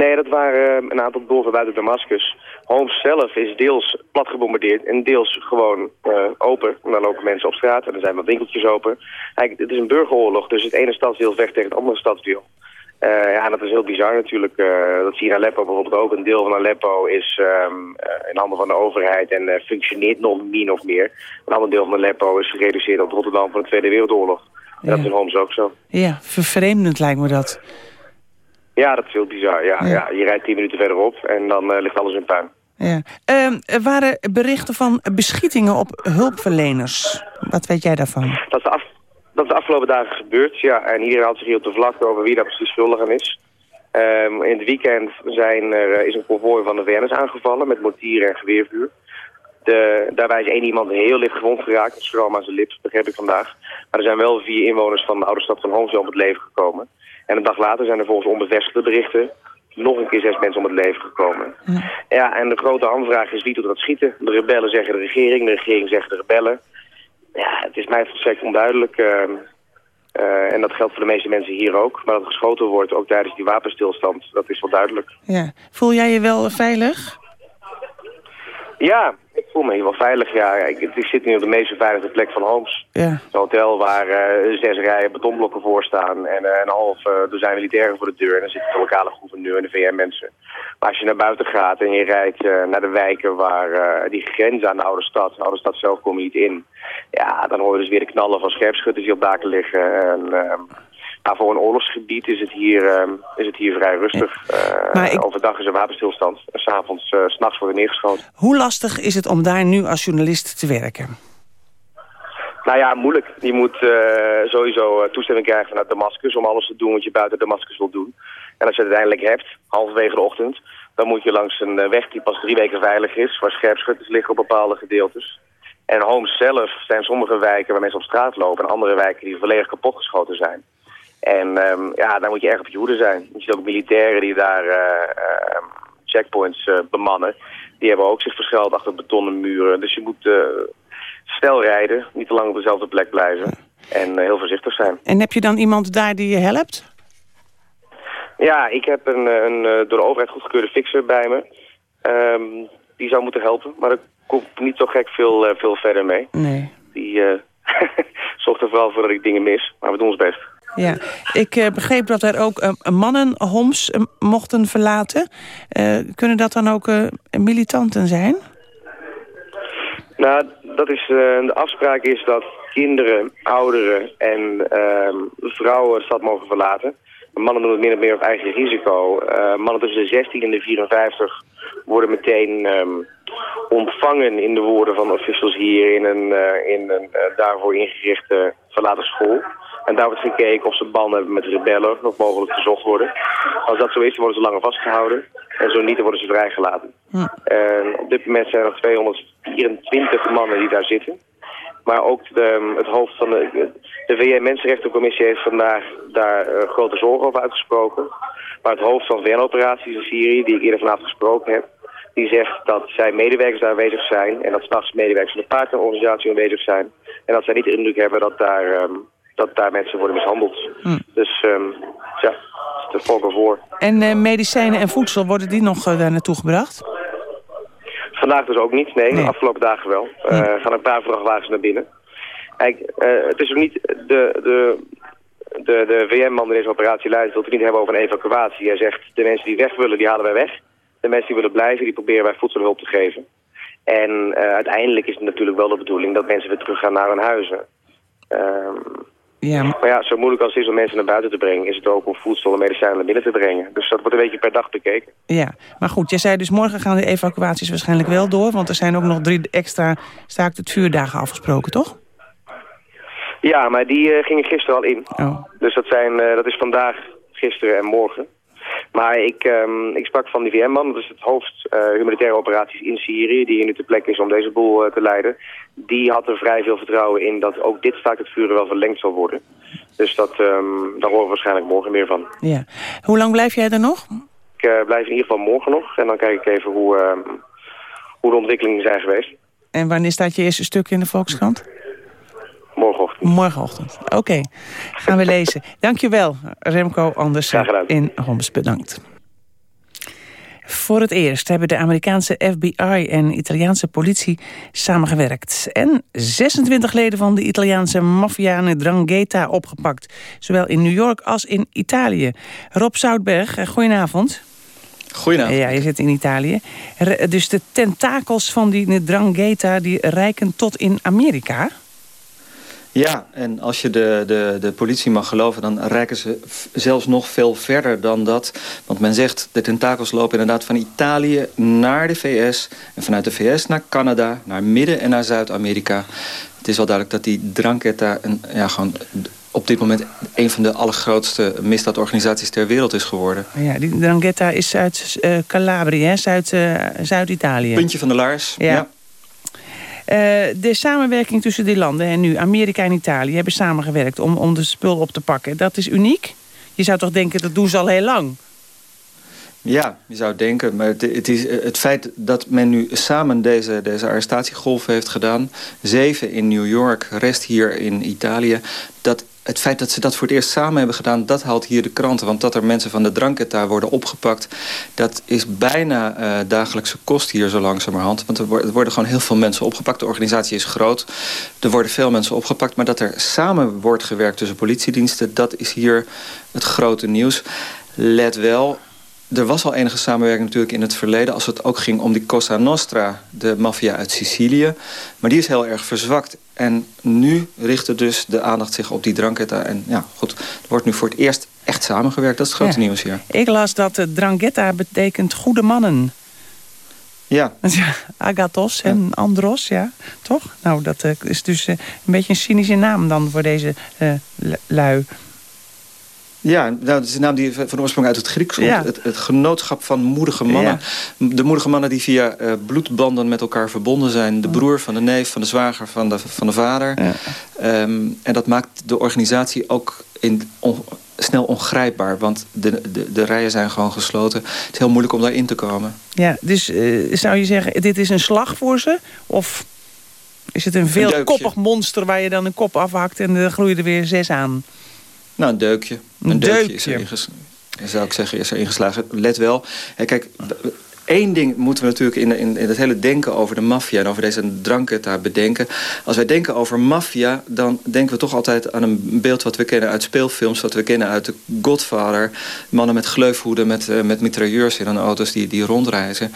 Nee, dat waren eh, een aantal dorpen buiten Damascus. Homs zelf is deels plat gebombardeerd en deels gewoon eh, open. En daar lopen mensen op straat en er zijn wat winkeltjes open. Eigenlijk, het is een burgeroorlog, dus het ene stadsdeel vecht tegen het andere stadsdeel. Eh, ja, dat is heel bizar natuurlijk. Dat zie je in Aleppo bijvoorbeeld ook. Een deel van Aleppo is eh, in handen van de overheid en functioneert nog min of meer. Een ander deel van Aleppo is gereduceerd tot Rotterdam van de Tweede Wereldoorlog. En dat is in Homs ook zo. Ja, vervreemdend lijkt me dat. Ja, dat is heel bizar. Ja, ja. je rijdt tien minuten verderop en dan eh, ligt alles in puin. Ja. Ehm, er waren berichten van beschietingen op hulpverleners. Wat weet jij daarvan? Dat is, de af, dat is de afgelopen dagen gebeurd, ja. En iedereen had zich hier op de vlakte over wie daar precies schuldig aan is. Ehm, in het weekend zijn er, eh, is een konvooi van de VN's aangevallen met mortieren en geweervuur. De, daarbij is één iemand heel licht gewond geraakt, een schroom aan zijn lip, begreep ik vandaag. Maar er zijn wel vier inwoners van de oude stad van Homs om het leven gekomen. En een dag later zijn er volgens onbevestigde berichten nog een keer zes mensen om het leven gekomen. Ja, en de grote hamvraag is wie doet dat schieten. De rebellen zeggen de regering, de regering zegt de rebellen. Ja, het is mij volstrekt onduidelijk. ehm, eh, en dat geldt voor de meeste mensen hier ook. Maar dat geschoten wordt, ook tijdens die wapenstilstand, dat is wel duidelijk. Ja. Voel jij je wel veilig? Ja, ik voel me hier wel veilig. Ja, ik, ik zit nu op de meest veilige plek van Homs. Ja. Een hotel waar eh, zes rijen betonblokken voor staan en eh, een half uh, dozijn militairen voor de deur. En dan zitten de lokale gouverneur en de VN-mensen. Maar als je naar buiten gaat en je rijdt eh, naar de wijken waar eh, die grenzen aan de oude stad, de oude stad zelf kom je niet in. Ja, dan hoor je dus weer de knallen van scherpschutters die op daken liggen. En, ehm, maar voor een oorlogsgebied is het hier, ehm, is het hier vrij rustig. Eh, Overdag is er wapenstilstand. En s'avonds, uh, s'nachts wordt er neergeschoten. Hoe lastig is het om daar nu als journalist te werken? Nou ja, moeilijk. Je moet eh, sowieso toestemming krijgen vanuit Damascus om alles te doen wat je buiten Damascus wilt doen. En als je het uiteindelijk hebt, halverwege de ochtend, dan moet je langs een weg die pas drie weken veilig is, waar scherpschutters liggen op bepaalde gedeeltes. En in Homs zelf zijn sommige wijken waar mensen op straat lopen en andere wijken die volledig kapotgeschoten zijn. En ehm, ja, daar moet je erg op je hoede zijn. Je ziet ook militairen die daar eh, ehm, checkpoints eh, bemannen. Die hebben ook zich verschuild achter betonnen muren. Dus je moet eh, snel rijden, niet te lang op dezelfde plek blijven. En heel voorzichtig zijn. En heb je dan iemand daar die je helpt? Ja, ik heb een, een door de overheid goedgekeurde fixer bij me. Ehm, die zou moeten helpen, maar er komt niet zo gek veel, veel verder mee. Nee. Die zorgt er vooral voor dat ik dingen mis, maar we doen ons best. Ja, ik eh, begreep dat er ook eh, mannen Homs eh, mochten verlaten. Kunnen dat dan ook militanten zijn? Nou, dat is, de afspraak is dat kinderen, ouderen en ehm, vrouwen de stad mogen verlaten. Mannen doen het min of meer op eigen risico. Mannen tussen de 16 en de 54 worden meteen ehm, ontvangen in de woorden van officials hier in een, in een daarvoor ingerichte verlaten school. En daar wordt gekeken of ze banden hebben met rebellen of mogelijk gezocht worden. Als dat zo is, dan worden ze langer vastgehouden. En zo niet, dan worden ze vrijgelaten. En op dit moment zijn er 224 mannen die daar zitten. Maar ook de, het hoofd van de, de VN-Mensenrechtencommissie heeft vandaag daar eh, grote zorgen over uitgesproken. Maar het hoofd van VN-operaties in Syrië, die ik eerder vanavond gesproken heb, die zegt dat zij medewerkers daar aanwezig zijn en dat s'nachts medewerkers van de partnerorganisatie aanwezig zijn. En dat zij niet de indruk hebben dat daar, ehm, dat daar mensen worden mishandeld. Dus ehm, ja, is volk voor. En eh, medicijnen en voedsel, worden die nog eh, daar naartoe gebracht? Vandaag dus ook niet, nee. De afgelopen dagen wel. Eh gaan een paar vrachtwagens naar binnen. Kijk, het is ook niet... De, de, de, de VN-man die deze operatie leidt wil het niet hebben over een evacuatie. Hij zegt, de mensen die weg willen, die halen wij weg. De mensen die willen blijven, die proberen wij voedselhulp te geven. En uiteindelijk is het natuurlijk wel de bedoeling dat mensen weer teruggaan naar hun huizen. Ehm, Ja, maar ja, zo moeilijk als het is om mensen naar buiten te brengen... is het ook om voedsel en medicijnen naar binnen te brengen. Dus dat wordt een beetje per dag bekeken. ja. Maar goed, jij zei dus morgen gaan de evacuaties waarschijnlijk wel door. Want er zijn ook nog drie extra staakt het vuurdagen afgesproken, toch? Ja, maar die eh, gingen gisteren al in. Dus dat, zijn, eh, dat is vandaag, gisteren en morgen. Maar ik, um, ik sprak van die VM-man, dat is het hoofd uh, humanitaire operaties in Syrië... die hier nu te plek is om deze boel uh, te leiden. Die had er vrij veel vertrouwen in dat ook dit staakt het vuren wel verlengd zal worden. Dus dat, um, daar horen we waarschijnlijk morgen meer van. Ja. Hoe lang blijf jij er nog? Ik uh, blijf in ieder geval morgen nog. En dan kijk ik even hoe, uh, hoe de ontwikkelingen zijn geweest. En wanneer staat je eerste stuk in de Volkskrant? Morgenochtend. Morgenochtend. Oké, okay. gaan we lezen. Dankjewel, Remco Andersen in Homs. Bedankt. Voor het eerst hebben de Amerikaanse FBI en Italiaanse politie samengewerkt. En 26 leden van de Italiaanse maffia Drangheta opgepakt. Zowel in New York als in Italië. Rob Zoutberg, eh, goedenavond. Goedenavond. Ja, je zit in Italië. Dus de tentakels van die Drangheta die reiken tot in Amerika? Ja, en als je de, de, de politie mag geloven... dan reiken ze zelfs nog veel verder dan dat. Want men zegt, de tentakels lopen inderdaad van Italië naar de VS... en vanuit de VS naar Canada, naar Midden- en naar Zuid-Amerika. Het is wel duidelijk dat die Drangheta een, ja, gewoon op dit moment een van de allergrootste misdaadorganisaties ter wereld is geworden. Ja, die Drangheta is uit uh, Calabria, Zuid, uh, Zuid-Italië. Puntje van de laars, ja. ja. Uh, de samenwerking tussen die landen, en nu Amerika en Italië... hebben samengewerkt om, om de spul op te pakken. Dat is uniek? Je zou toch denken, dat doen ze al heel lang? Ja, je zou denken. Maar het, het, is het feit dat men nu samen deze, deze arrestatiegolf heeft gedaan... zeven in New York, rest hier in Italië... dat het feit dat ze dat voor het eerst samen hebben gedaan... dat haalt hier de kranten. Want dat er mensen van de Drangheta worden opgepakt... dat is bijna uh, dagelijkse kost hier zo langzamerhand. Want er worden gewoon heel veel mensen opgepakt. De organisatie is groot. Er worden veel mensen opgepakt. Maar dat er samen wordt gewerkt tussen politiediensten... dat is hier het grote nieuws. Let wel, er was al enige samenwerking natuurlijk in het verleden... als het ook ging om die Cosa Nostra, de maffia uit Sicilië. Maar die is heel erg verzwakt. En nu richtte dus de aandacht zich op die Drangheta. En ja, goed, er wordt nu voor het eerst echt samengewerkt. Dat is het grote ja. nieuws hier. Ik las dat uh, Drangheta betekent goede mannen. Ja. Agathos en ja. Andros, ja, toch? Nou, dat uh, is dus uh, een beetje een cynische naam dan voor deze lui. Ja, nou, dat is een naam die van oorsprong uit het Grieks komt. Ja. Het, het, genootschap van moedige mannen. Ja. De moedige mannen die via uh, bloedbanden met elkaar verbonden zijn. De broer van de neef, van de zwager, van de, van de vader. Ja. Um, en dat maakt de organisatie ook in, on, snel ongrijpbaar. Want de, de, de rijen zijn gewoon gesloten. Het is heel moeilijk om daarin te komen. Ja, dus uh, zou je zeggen, dit is een slag voor ze? Of is het een veelkoppig monster waar je dan een kop afhakt... en er groeien er weer zes aan? Nou, een deukje. Een, een deukje, deukje is er ingeslagen. Zou ik zeggen, is er ingeslagen. Let wel. Hey, kijk, één ding moeten we natuurlijk in, in, in het hele denken over de maffia... en over deze Drangheta bedenken. Als wij denken over maffia, dan denken we toch altijd aan een beeld... wat we kennen uit speelfilms, wat we kennen uit de Godfather. Mannen met gleufhoeden, met, uh, met mitrailleurs in hun auto's die, die rondreizen.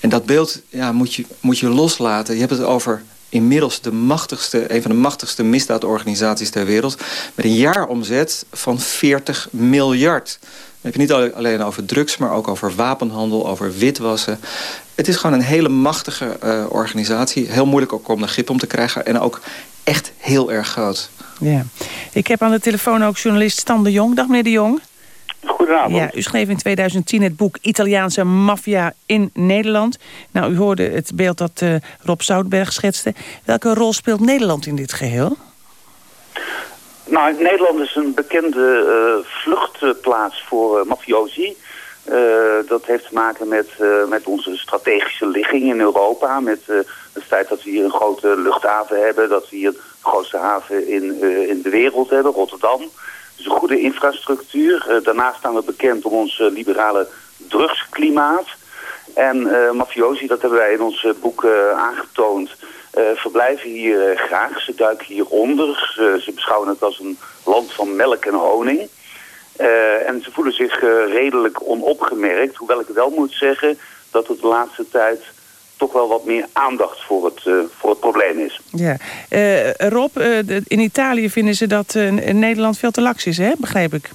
En dat beeld ja, moet, je, moet je loslaten. Je hebt het over inmiddels de machtigste, een van de machtigste misdaadorganisaties ter wereld... met een jaaromzet van 40 miljard. Dan heb je niet alleen over drugs, maar ook over wapenhandel, over witwassen. Het is gewoon een hele machtige uh, organisatie. Heel moeilijk ook om de grip om te krijgen. En ook echt heel erg groot. Ja. Ik heb aan de telefoon ook journalist Stan de Jong. Dag meneer de Jong. Goedenavond. Ja, u schreef in 2010 het boek Italiaanse maffia in Nederland. Nou, u hoorde het beeld dat uh, Rob Zoutberg schetste. Welke rol speelt Nederland in dit geheel? Nou, Nederland is een bekende uh, vluchtplaats voor uh, mafiosi. dat heeft te maken met, met onze strategische ligging in Europa. Met het feit dat we hier een grote luchthaven hebben. Dat we hier de grootste haven in, in de wereld hebben, Rotterdam. Dus een goede infrastructuur. Uh, daarnaast staan we bekend om ons uh, liberale drugsklimaat. En uh, mafiosi, dat hebben wij in ons boek aangetoond, verblijven hier graag. Ze duiken hieronder. Ze, ze beschouwen het als een land van melk en honing. en ze voelen zich redelijk onopgemerkt. Hoewel ik wel moet zeggen dat het de laatste tijd toch wel wat meer aandacht voor het, uh, voor het probleem is. Ja. Uh, Rob, uh, in Italië vinden ze dat Nederland veel te lax is, hè? begrijp ik.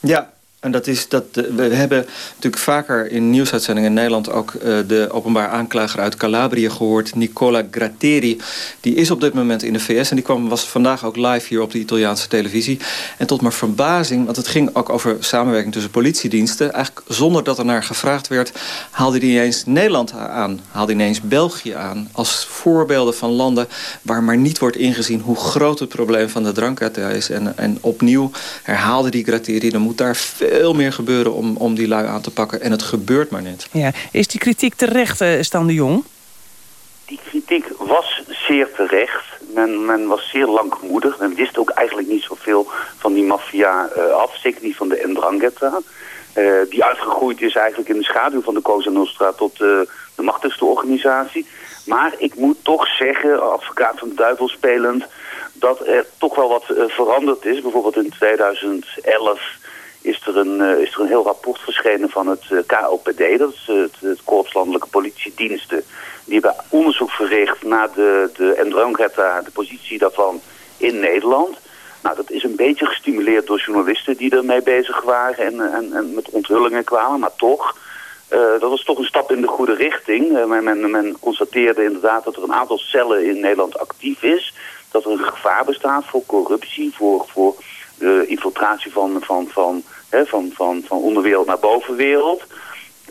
Ja, en dat is dat we hebben natuurlijk vaker in nieuwsuitzendingen in Nederland ook uh, de openbaar aanklager uit Calabrië gehoord, Nicola Gratteri. Die is op dit moment in de VS en die kwam, was vandaag ook live hier op de Italiaanse televisie. En tot mijn verbazing, want het ging ook over samenwerking tussen politiediensten. Eigenlijk zonder dat er naar gevraagd werd, haalde hij ineens Nederland aan, haalde ineens België aan als voorbeelden van landen waar maar niet wordt ingezien hoe groot het probleem van de drankketen is. En, en opnieuw herhaalde die Gratteri, er moet daar veel meer gebeuren om, om die lui aan te pakken. En het gebeurt maar niet. Ja. Is die kritiek terecht, uh, Stan de Jong? Die kritiek was zeer terecht. Men, men was zeer langmoedig. Men wist ook eigenlijk niet zoveel van die maffia uh, af. Zeker niet van de Ndrangheta. Uh, die uitgegroeid is eigenlijk in de schaduw van de Cosa Nostra tot uh, de machtigste organisatie. Maar ik moet toch zeggen, advocaat van de duivel spelend, dat er toch wel wat uh, veranderd is. Bijvoorbeeld in 2011 is er een, uh, is er een heel rapport verschenen van het uh, KLPD, dat is het, het Landelijke Politiediensten. Die hebben onderzoek verricht naar de, de Ndrangheta, de positie daarvan in Nederland. Nou, dat is een beetje gestimuleerd door journalisten die ermee bezig waren en, en, met onthullingen kwamen, maar toch... Dat was toch een stap in de goede richting. Men, men, men, constateerde inderdaad dat er een aantal cellen in Nederland actief is. Dat er een gevaar bestaat voor corruptie, voor, voor de infiltratie van, van, van, hè, van, van, van onderwereld naar bovenwereld.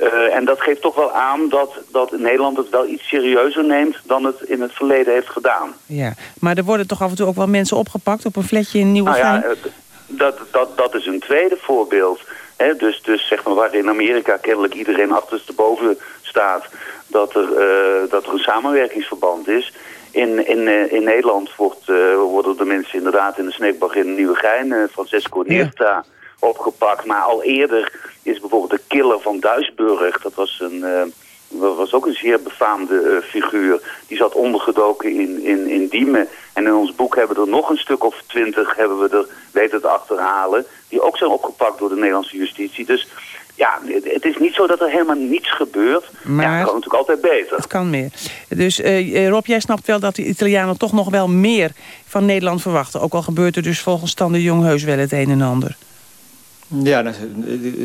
Uh, en dat geeft toch wel aan dat, dat Nederland het wel iets serieuzer neemt dan het in het verleden heeft gedaan. Ja, maar er worden toch af en toe ook wel mensen opgepakt op een fletje in Nieuwegein? Nou ja, dat, dat, dat is een tweede voorbeeld. He, dus, dus zeg maar waar in Amerika kennelijk iedereen achtersteboven staat... dat er, uh, dat er een samenwerkingsverband is. In, in, uh, in Nederland wordt, worden de mensen inderdaad in de sneekbag in Nieuwegein... Francesco Nierta ja. Opgepakt. Maar al eerder is bijvoorbeeld de killer van Duisburg... dat was een... was ook een zeer befaamde figuur. Die zat ondergedoken in, in, in Diemen. En in ons boek hebben we er nog een stuk of twintig hebben we er weten te achterhalen. Die ook zijn opgepakt door de Nederlandse justitie. Dus ja, het is niet zo dat er helemaal niets gebeurt. Maar ja, het kan natuurlijk altijd beter. Het kan meer. Dus uh, Rob, jij snapt wel dat de Italianen toch nog wel meer van Nederland verwachten. Ook al gebeurt er dus volgens Stan de Jong heus wel het een en ander. Ja, nou,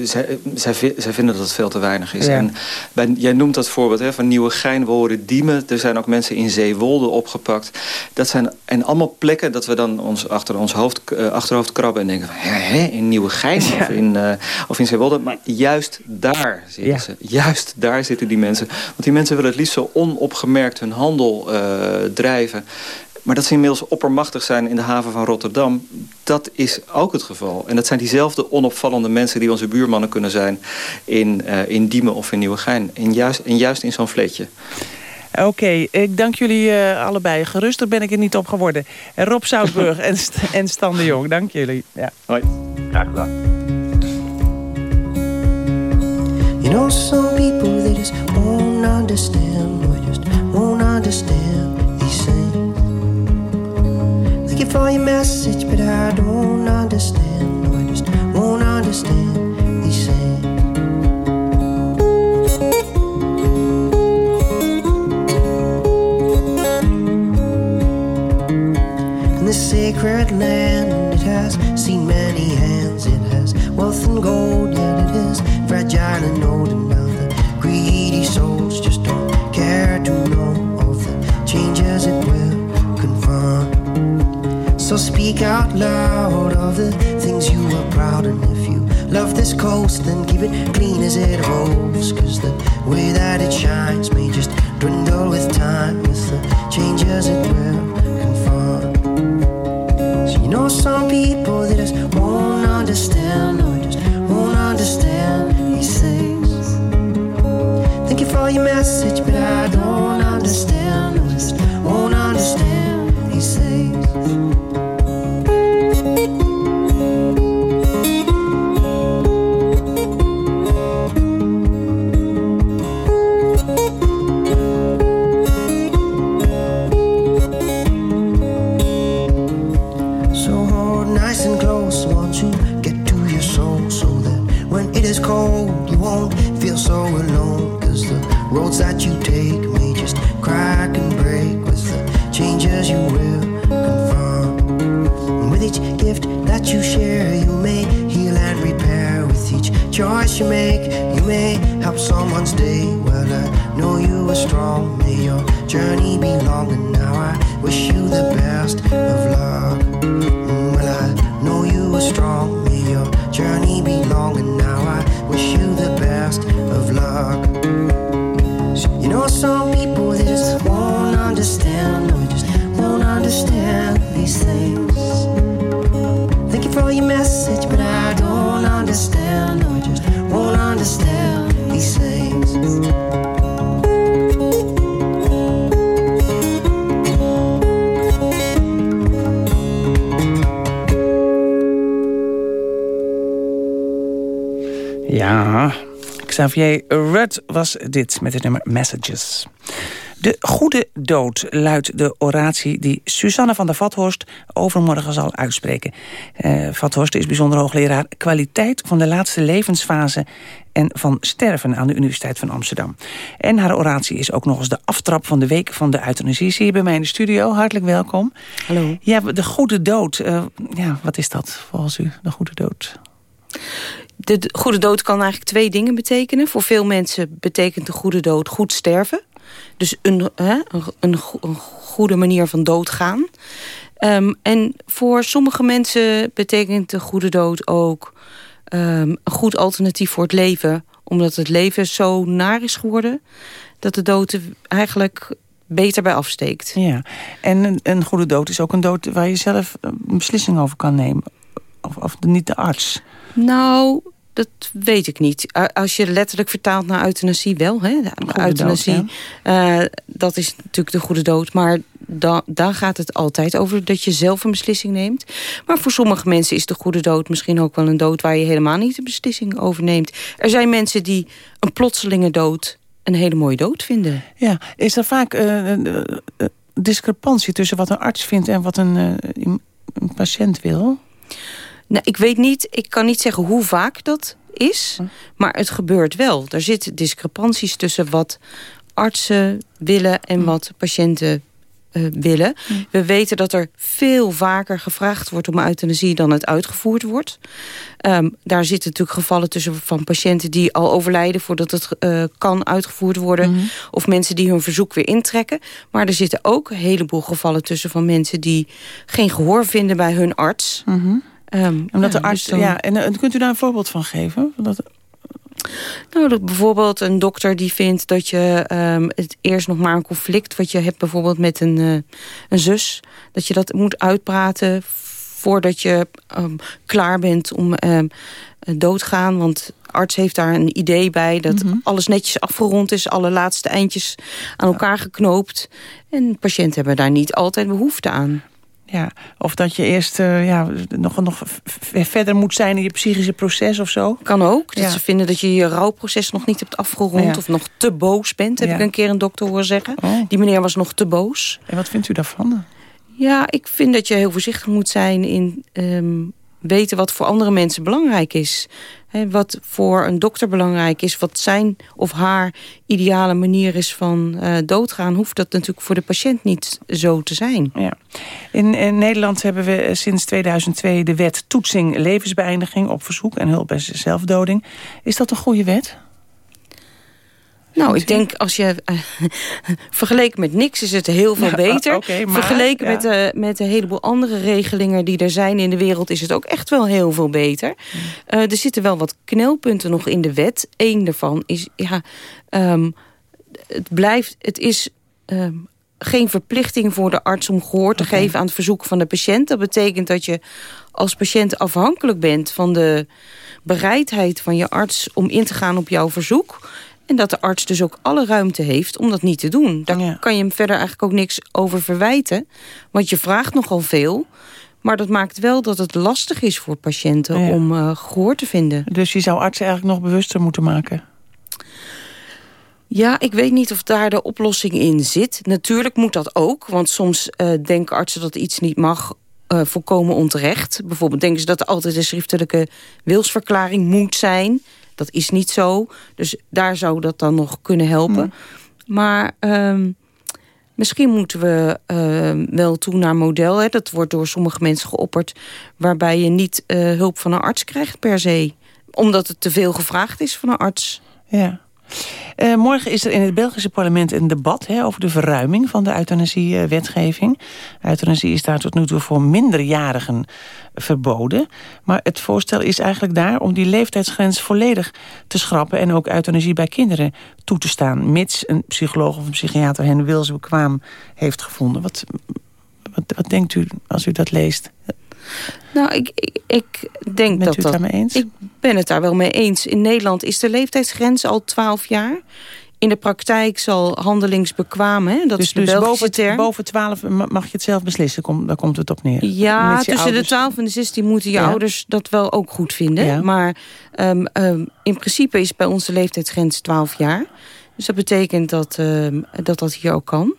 zij, zij, zij, vinden dat het veel te weinig is. Ja. En bij, jij noemt dat voorbeeld hè, van Nieuwegein, we horen Diemen. Er zijn ook mensen in Zeewolde opgepakt. Dat zijn en allemaal plekken dat we dan ons achter ons hoofd, uh, achterhoofd krabben... en denken van, hè, hè in Nieuwegein ja. of, in, uh, of in Zeewolde. Maar juist daar zitten ja. ze. Juist daar zitten die mensen. Want die mensen willen het liefst zo onopgemerkt hun handel uh, drijven. Maar dat ze inmiddels oppermachtig zijn in de haven van Rotterdam... dat is ook het geval. En dat zijn diezelfde onopvallende mensen... die onze buurmannen kunnen zijn in, uh, in Diemen of in Nieuwegein. En juist, en juist in zo'n vleetje. Oké, okay, ik dank jullie uh, allebei. Gerust ben ik er niet op geworden. Rob Zoutburg en, St en Stan de Jong, dank jullie. Ja. Hoi. Graag gedaan. You know some people they just won't understand Or just won't understand for your message, but I don't understand. No, I just won't understand these things. In this sacred land, it has seen many hands. It has wealth and gold, yet it is fragile and old. So speak out loud of the things you are proud And if you love this coast then keep it clean as it rolls Cause the way that it shines may just dwindle with time. With the changes it will confront So you know some people they just won't understand Or just won't understand these things. Thank you for your message but I don't understand I just won't understand these things promise you make, you may help someone's day. Well, I know you are strong, may your journey be long, and now I wish you the best of luck. Mm, Well, I know you are strong, may your journey be long, and now I wish you the best of luck. Xavier Rudd was dit met het nummer Messages. De goede dood luidt de oratie die Susanne van der Vathorst overmorgen zal uitspreken. Eh Vathorst is bijzonder hoogleraar kwaliteit van de laatste levensfase en van sterven aan de Universiteit van Amsterdam. En haar oratie is ook nog eens de aftrap van de week van de euthanasie. Zie je bij mij in de studio. Hartelijk welkom. Hallo. Ja, de goede dood. eh, ja, wat is dat volgens u, de goede dood? De goede dood kan eigenlijk twee dingen betekenen. Voor veel mensen betekent de goede dood goed sterven. Dus een, hè, een, een go- een goede manier van doodgaan. Ehm, en voor sommige mensen betekent de goede dood ook... ehm, een goed alternatief voor het leven. Omdat het leven zo naar is geworden... dat de dood eigenlijk beter bij afsteekt. Ja, en een, een goede dood is ook een dood waar je zelf een beslissing over kan nemen. Of, of niet de arts. Nou, dat weet ik niet. Als je letterlijk vertaalt naar euthanasie wel. Hè? Euthanasie, dood, eh, dat is natuurlijk de goede dood. Maar da daar gaat het altijd over dat je zelf een beslissing neemt. Maar voor sommige mensen is de goede dood misschien ook wel een dood... waar je helemaal niet de beslissing over neemt. Er zijn mensen die een plotselinge dood een hele mooie dood vinden. Ja, is er vaak een eh, eh, discrepantie tussen wat een arts vindt... en wat een, een patiënt wil? Nou, ik weet niet, ik kan niet zeggen hoe vaak dat is, Hm. maar het gebeurt wel. Er zitten discrepanties tussen wat artsen willen Hm. en wat patiënten eh, willen. We weten dat er veel vaker gevraagd wordt om euthanasie dan het uitgevoerd wordt. Ehm, daar zitten natuurlijk gevallen tussen van patiënten die al overlijden voordat het eh, kan uitgevoerd worden. Of mensen die hun verzoek weer intrekken. Maar er zitten ook een heleboel gevallen tussen van mensen die geen gehoor vinden bij hun arts. Ehm, Omdat ja, de arts... dus dan- ja, en eh, kunt u daar een voorbeeld van geven? Dat, Nou, dat bijvoorbeeld een dokter die vindt dat je ehm, het eerst nog maar een conflict... wat je hebt bijvoorbeeld met een, eh, een zus... dat je dat moet uitpraten voordat je ehm, klaar bent om doodgaan. Want de arts heeft daar een idee bij dat alles netjes afgerond is... alle laatste eindjes aan elkaar geknoopt. En patiënten hebben daar niet altijd behoefte aan. Ja, of dat je eerst eh, ja, nog, nog verder moet zijn in je psychische proces of zo? Kan ook. Dat Ja. ze vinden dat je je rouwproces nog niet hebt afgerond... Ja. of nog te boos bent, heb Ja. ik een keer een dokter horen zeggen. Die meneer was nog te boos. En wat vindt u daarvan? Ja, ik vind dat je heel voorzichtig moet zijn in ehm, weten wat voor andere mensen belangrijk is. Wat voor een dokter belangrijk is, wat zijn of haar ideale manier is van eh, doodgaan, hoeft dat natuurlijk voor de patiënt niet zo te zijn. Ja. In, in Nederland hebben we eh, sinds 2002 de wet toetsing levensbeëindiging op verzoek en hulp bij zelfdoding. Is dat een goede wet? Nou, ik denk als je eh, vergeleken met niks is het heel veel Ja, beter. oké, maar, vergeleken ja. met, eh, met een heleboel andere regelingen die er zijn in de wereld is het ook echt wel heel veel beter. Eh, er zitten wel wat knelpunten nog in de wet. Eén daarvan is, ja, ehm, het blijft, het is ehm, geen verplichting voor de arts om gehoor te geven aan het verzoek van de patiënt. Dat betekent dat je als patiënt afhankelijk bent van de bereidheid van je arts om in te gaan op jouw verzoek. En dat de arts dus ook alle ruimte heeft om dat niet te doen. Daar kan je hem verder eigenlijk ook niks over verwijten. Want je vraagt nogal veel. Maar dat maakt wel dat het lastig is voor patiënten Ja. om eh, gehoor te vinden. Dus je zou artsen eigenlijk nog bewuster moeten maken? Ja, ik weet niet of daar de oplossing in zit. Natuurlijk moet dat ook, want soms eh, denken artsen dat iets niet mag... eh, volkomen onterecht. Bijvoorbeeld denken ze dat er altijd een schriftelijke wilsverklaring moet zijn. Dat is niet zo. Dus daar zou dat dan nog kunnen helpen. Maar ehm, misschien moeten we ehm, wel toe naar model. Hè. Dat wordt door sommige mensen geopperd... waarbij je niet eh, hulp van een arts krijgt per se. omdat het te veel gevraagd is van een arts. Ja. Uh, morgen is er in het Belgische parlement een debat hè, over de verruiming van de euthanasiewetgeving. Euthanasie is daar tot nu toe voor minderjarigen verboden. Maar het voorstel is eigenlijk daar om die leeftijdsgrens volledig te schrappen... en ook euthanasie bij kinderen toe te staan. Mits een psycholoog of een psychiater hen wilsbekwaam heeft gevonden. Wat, wat denkt u als u dat leest? Nou, ik, ik, ik denk Bent dat u het daarmee eens? Ik ben het daar wel mee eens. In Nederland is de leeftijdsgrens al 12 jaar. In de praktijk zal handelingsbekwaam, hè, dat dus is de dus Belgische boven, term. boven 12 mag je het zelf beslissen, Kom, daar komt het op neer. Ja, tussen ouders. de 12 en de 16 moeten je Ja. ouders dat wel ook goed vinden. Ja. Maar ehm, ehm, in principe is bij ons de leeftijdsgrens 12 jaar. Dus dat betekent dat ehm, dat, dat hier ook kan.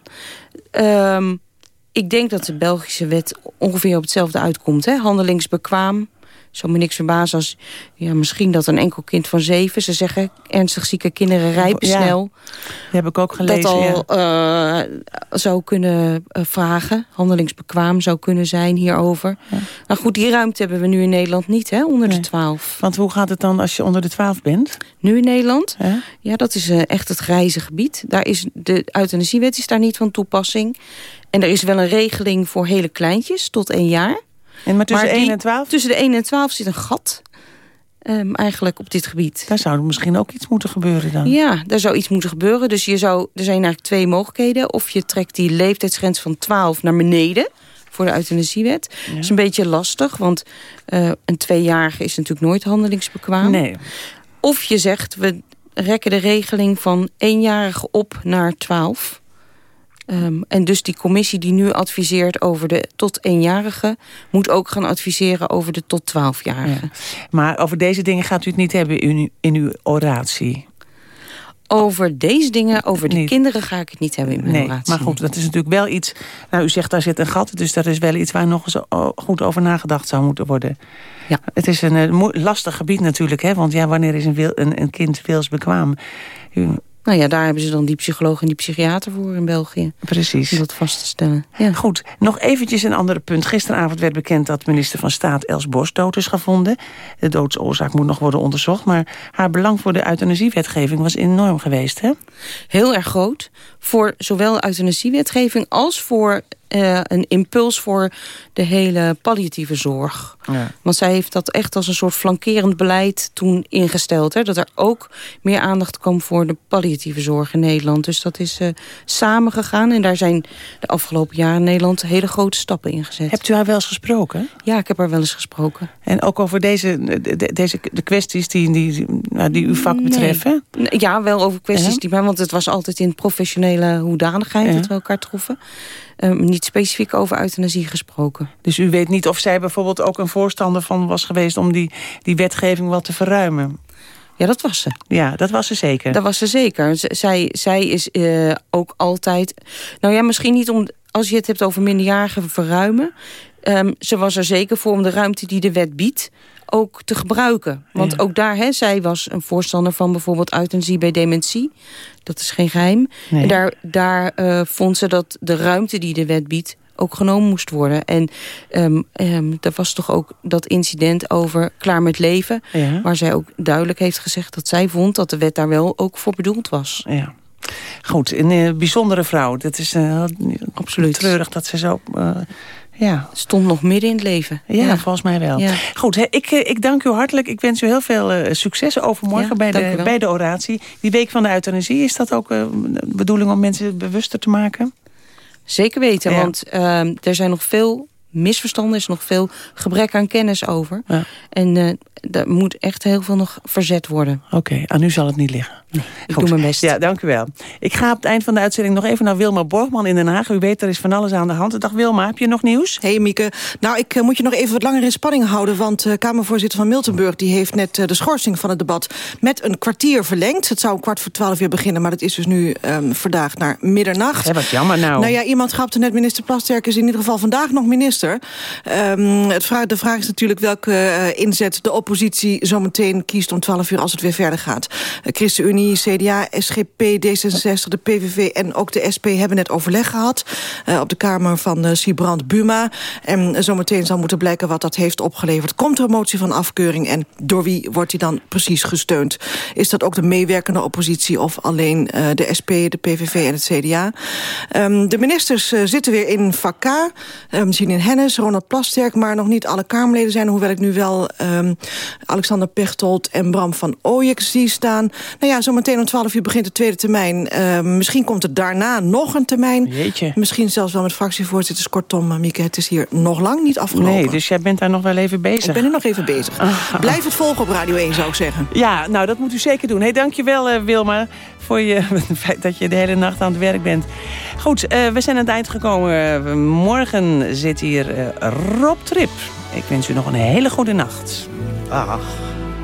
Ik denk dat de Belgische wet ongeveer op hetzelfde uitkomt. Hè? Handelingsbekwaam. Zou me niks verbazen als ja, misschien dat een enkel kind van zeven... ze zeggen ernstig zieke kinderen rijpen Ja, snel. Dat heb ik ook gelezen. dat al eh, zou kunnen eh, vragen. Handelingsbekwaam zou kunnen zijn hierover. Nou goed, die ruimte hebben we nu in Nederland niet, hè, onder de 12. Want hoe gaat het dan als je onder de 12 bent? Nu in Nederland? Ja, dat is eh, echt het grijze gebied. Daar is de euthanasiewet is daar niet van toepassing. En er is wel een regeling voor hele kleintjes, tot één jaar. En maar tussen die- 1 en 12? Tussen de 1 en 12 zit een gat. ehm, eigenlijk op dit gebied. Daar zou misschien ook iets moeten gebeuren dan. Ja, daar zou iets moeten gebeuren. Dus je zou, er zijn eigenlijk twee mogelijkheden. Of je trekt die leeftijdsgrens van 12 naar beneden voor de euthanasiewet. Dat is een beetje lastig, want eh, een tweejarige is natuurlijk nooit handelingsbekwaam. Nee. Of je zegt, we rekken de regeling van éénjarige op naar 12. Ehm, en dus die commissie die nu adviseert over de tot eenjarige... moet ook gaan adviseren over de tot 12-jarige. Maar over deze dingen gaat u het niet hebben in uw, in uw oratie. Over deze dingen, over die kinderen ga ik het niet hebben in mijn Nee, oratie. maar goed, dat is natuurlijk wel iets... Nou, u zegt daar zit een gat, dus dat is wel iets waar nog eens goed over nagedacht zou moeten worden. Ja. Het is een eh, lastig gebied natuurlijk, hè, want ja, wanneer is een, wil, een, een kind wilsbekwaam? U, Nou ja, daar hebben ze dan die psycholoog en die psychiater voor in België. Precies. Om dat vast te stellen. Ja. Goed, nog eventjes een ander punt. Gisteravond werd bekend dat minister van Staat Els Borst dood is gevonden. De doodsoorzaak moet nog worden onderzocht. Maar haar belang voor de euthanasiewetgeving was enorm geweest, hè? Heel erg groot. Voor zowel de euthanasiewetgeving als voor eh, een impuls voor de hele palliatieve zorg. Ja. Want zij heeft dat echt als een soort flankerend beleid toen ingesteld. Hè? Dat er ook meer aandacht kwam voor de palliatieve zorg in Nederland. Dus dat is eh samengegaan. En daar zijn de afgelopen jaren in Nederland hele grote stappen in gezet. Hebt u haar wel eens gesproken? Ja, ik heb haar wel eens gesproken. En ook over deze, de, de- deze, de kwesties die, die, nou, die uw vak Nee. betreffen? Ja, wel over kwesties die mij... Want het was altijd in professionele hoedanigheid dat we elkaar troffen. Ehm, niet specifiek over euthanasie gesproken. Dus u weet niet of zij bijvoorbeeld ook een voorstander van was geweest... om die, die wetgeving wat te verruimen? Ja, dat was ze. Ja, dat was ze zeker. Dat was ze zeker. Z- zij, zij is eh, ook altijd... Nou ja, misschien niet om... Als je het hebt over minderjarigen verruimen... ehm, ze was er zeker voor om de ruimte die de wet biedt ook te gebruiken. Want Ja. ook daar, hè, zij was een voorstander van bijvoorbeeld euthanasie bij dementie. Dat is geen geheim. Nee. En daar, daar eh, vond ze dat de ruimte die de wet biedt ook genomen moest worden. En ehm, er was toch ook dat incident over Klaar met Leven... Ja. waar zij ook duidelijk heeft gezegd dat zij vond... dat de wet daar wel ook voor bedoeld was. Ja. Goed, een eh, bijzondere vrouw. Dat is eh, Absoluut. treurig dat ze zo... ja. Stond nog midden in het leven. Ja, volgens mij wel. Ja. Goed, ik, eh, ik dank u hartelijk. Ik wens u heel veel eh, succes overmorgen Ja, bij, de, bij de oratie. Die week van de euthanasie, is dat ook eh, de bedoeling om mensen bewuster te maken? Zeker weten, want ehm, er zijn nog veel misverstanden. Er is nog veel gebrek aan kennis over. En er moet echt heel veel nog verzet worden. Oké, aan u zal het niet liggen. Ik doe mijn best. Ja, dank u wel. Ik ga op het eind van de uitzending nog even naar Wilma Borgman in Den Haag. U weet, er is van alles aan de hand. Dag Wilma, heb je nog nieuws? Hey Mieke, nou ik eh, moet je nog even wat langer in spanning houden... want eh, Kamervoorzitter van Miltenburg die heeft net eh, de schorsing van het debat... met een kwartier verlengd. Het zou om kwart voor twaalf weer beginnen... maar dat is dus nu ehm verdaagd naar middernacht. Hé, wat jammer nou. Nou ja, iemand grapte net, minister Plasterk is in ieder geval vandaag nog minister. Ehm, het vraag, de vraag is natuurlijk welke inzet de oppositie zometeen kiest om 12 uur als het weer verder gaat. De ChristenUnie CDA, SGP, D66, de PVV en ook de SP hebben net overleg gehad uh, op de Kamer van uh, Sibrand Buma. En zometeen zal moeten blijken wat dat heeft opgeleverd. Komt er een motie van afkeuring en door wie wordt die dan precies gesteund? Is dat ook de meewerkende oppositie of alleen uh, de SP, de PVV en het CDA? Um, de ministers zitten weer in. Um, we zien in Hennis, Ronald Plasterk, maar nog niet alle Kamerleden zijn. Hoewel ik nu wel um, Alexander Pechtold en Bram van Ooyek zie staan. Nou ja, zometeen om 12 uur begint de tweede termijn. Uh, misschien komt er daarna nog een termijn. Jeetje. Misschien zelfs wel met fractievoorzitters. Kortom, Mieke, het is hier nog lang niet afgelopen. Nee, dus jij bent daar nog wel even bezig. Ik ben er nog even bezig. Ah. Blijf het volgen op Radio 1, zou ik zeggen. Ja, nou, dat moet u zeker doen. Hey, dankjewel, uh, Wilma, voor je, het feit dat je de hele nacht aan het werk bent. Goed, uh, we zijn aan het eind gekomen. morgen zit hier Rob Trip. Ik wens u nog een hele goede nacht. Ach,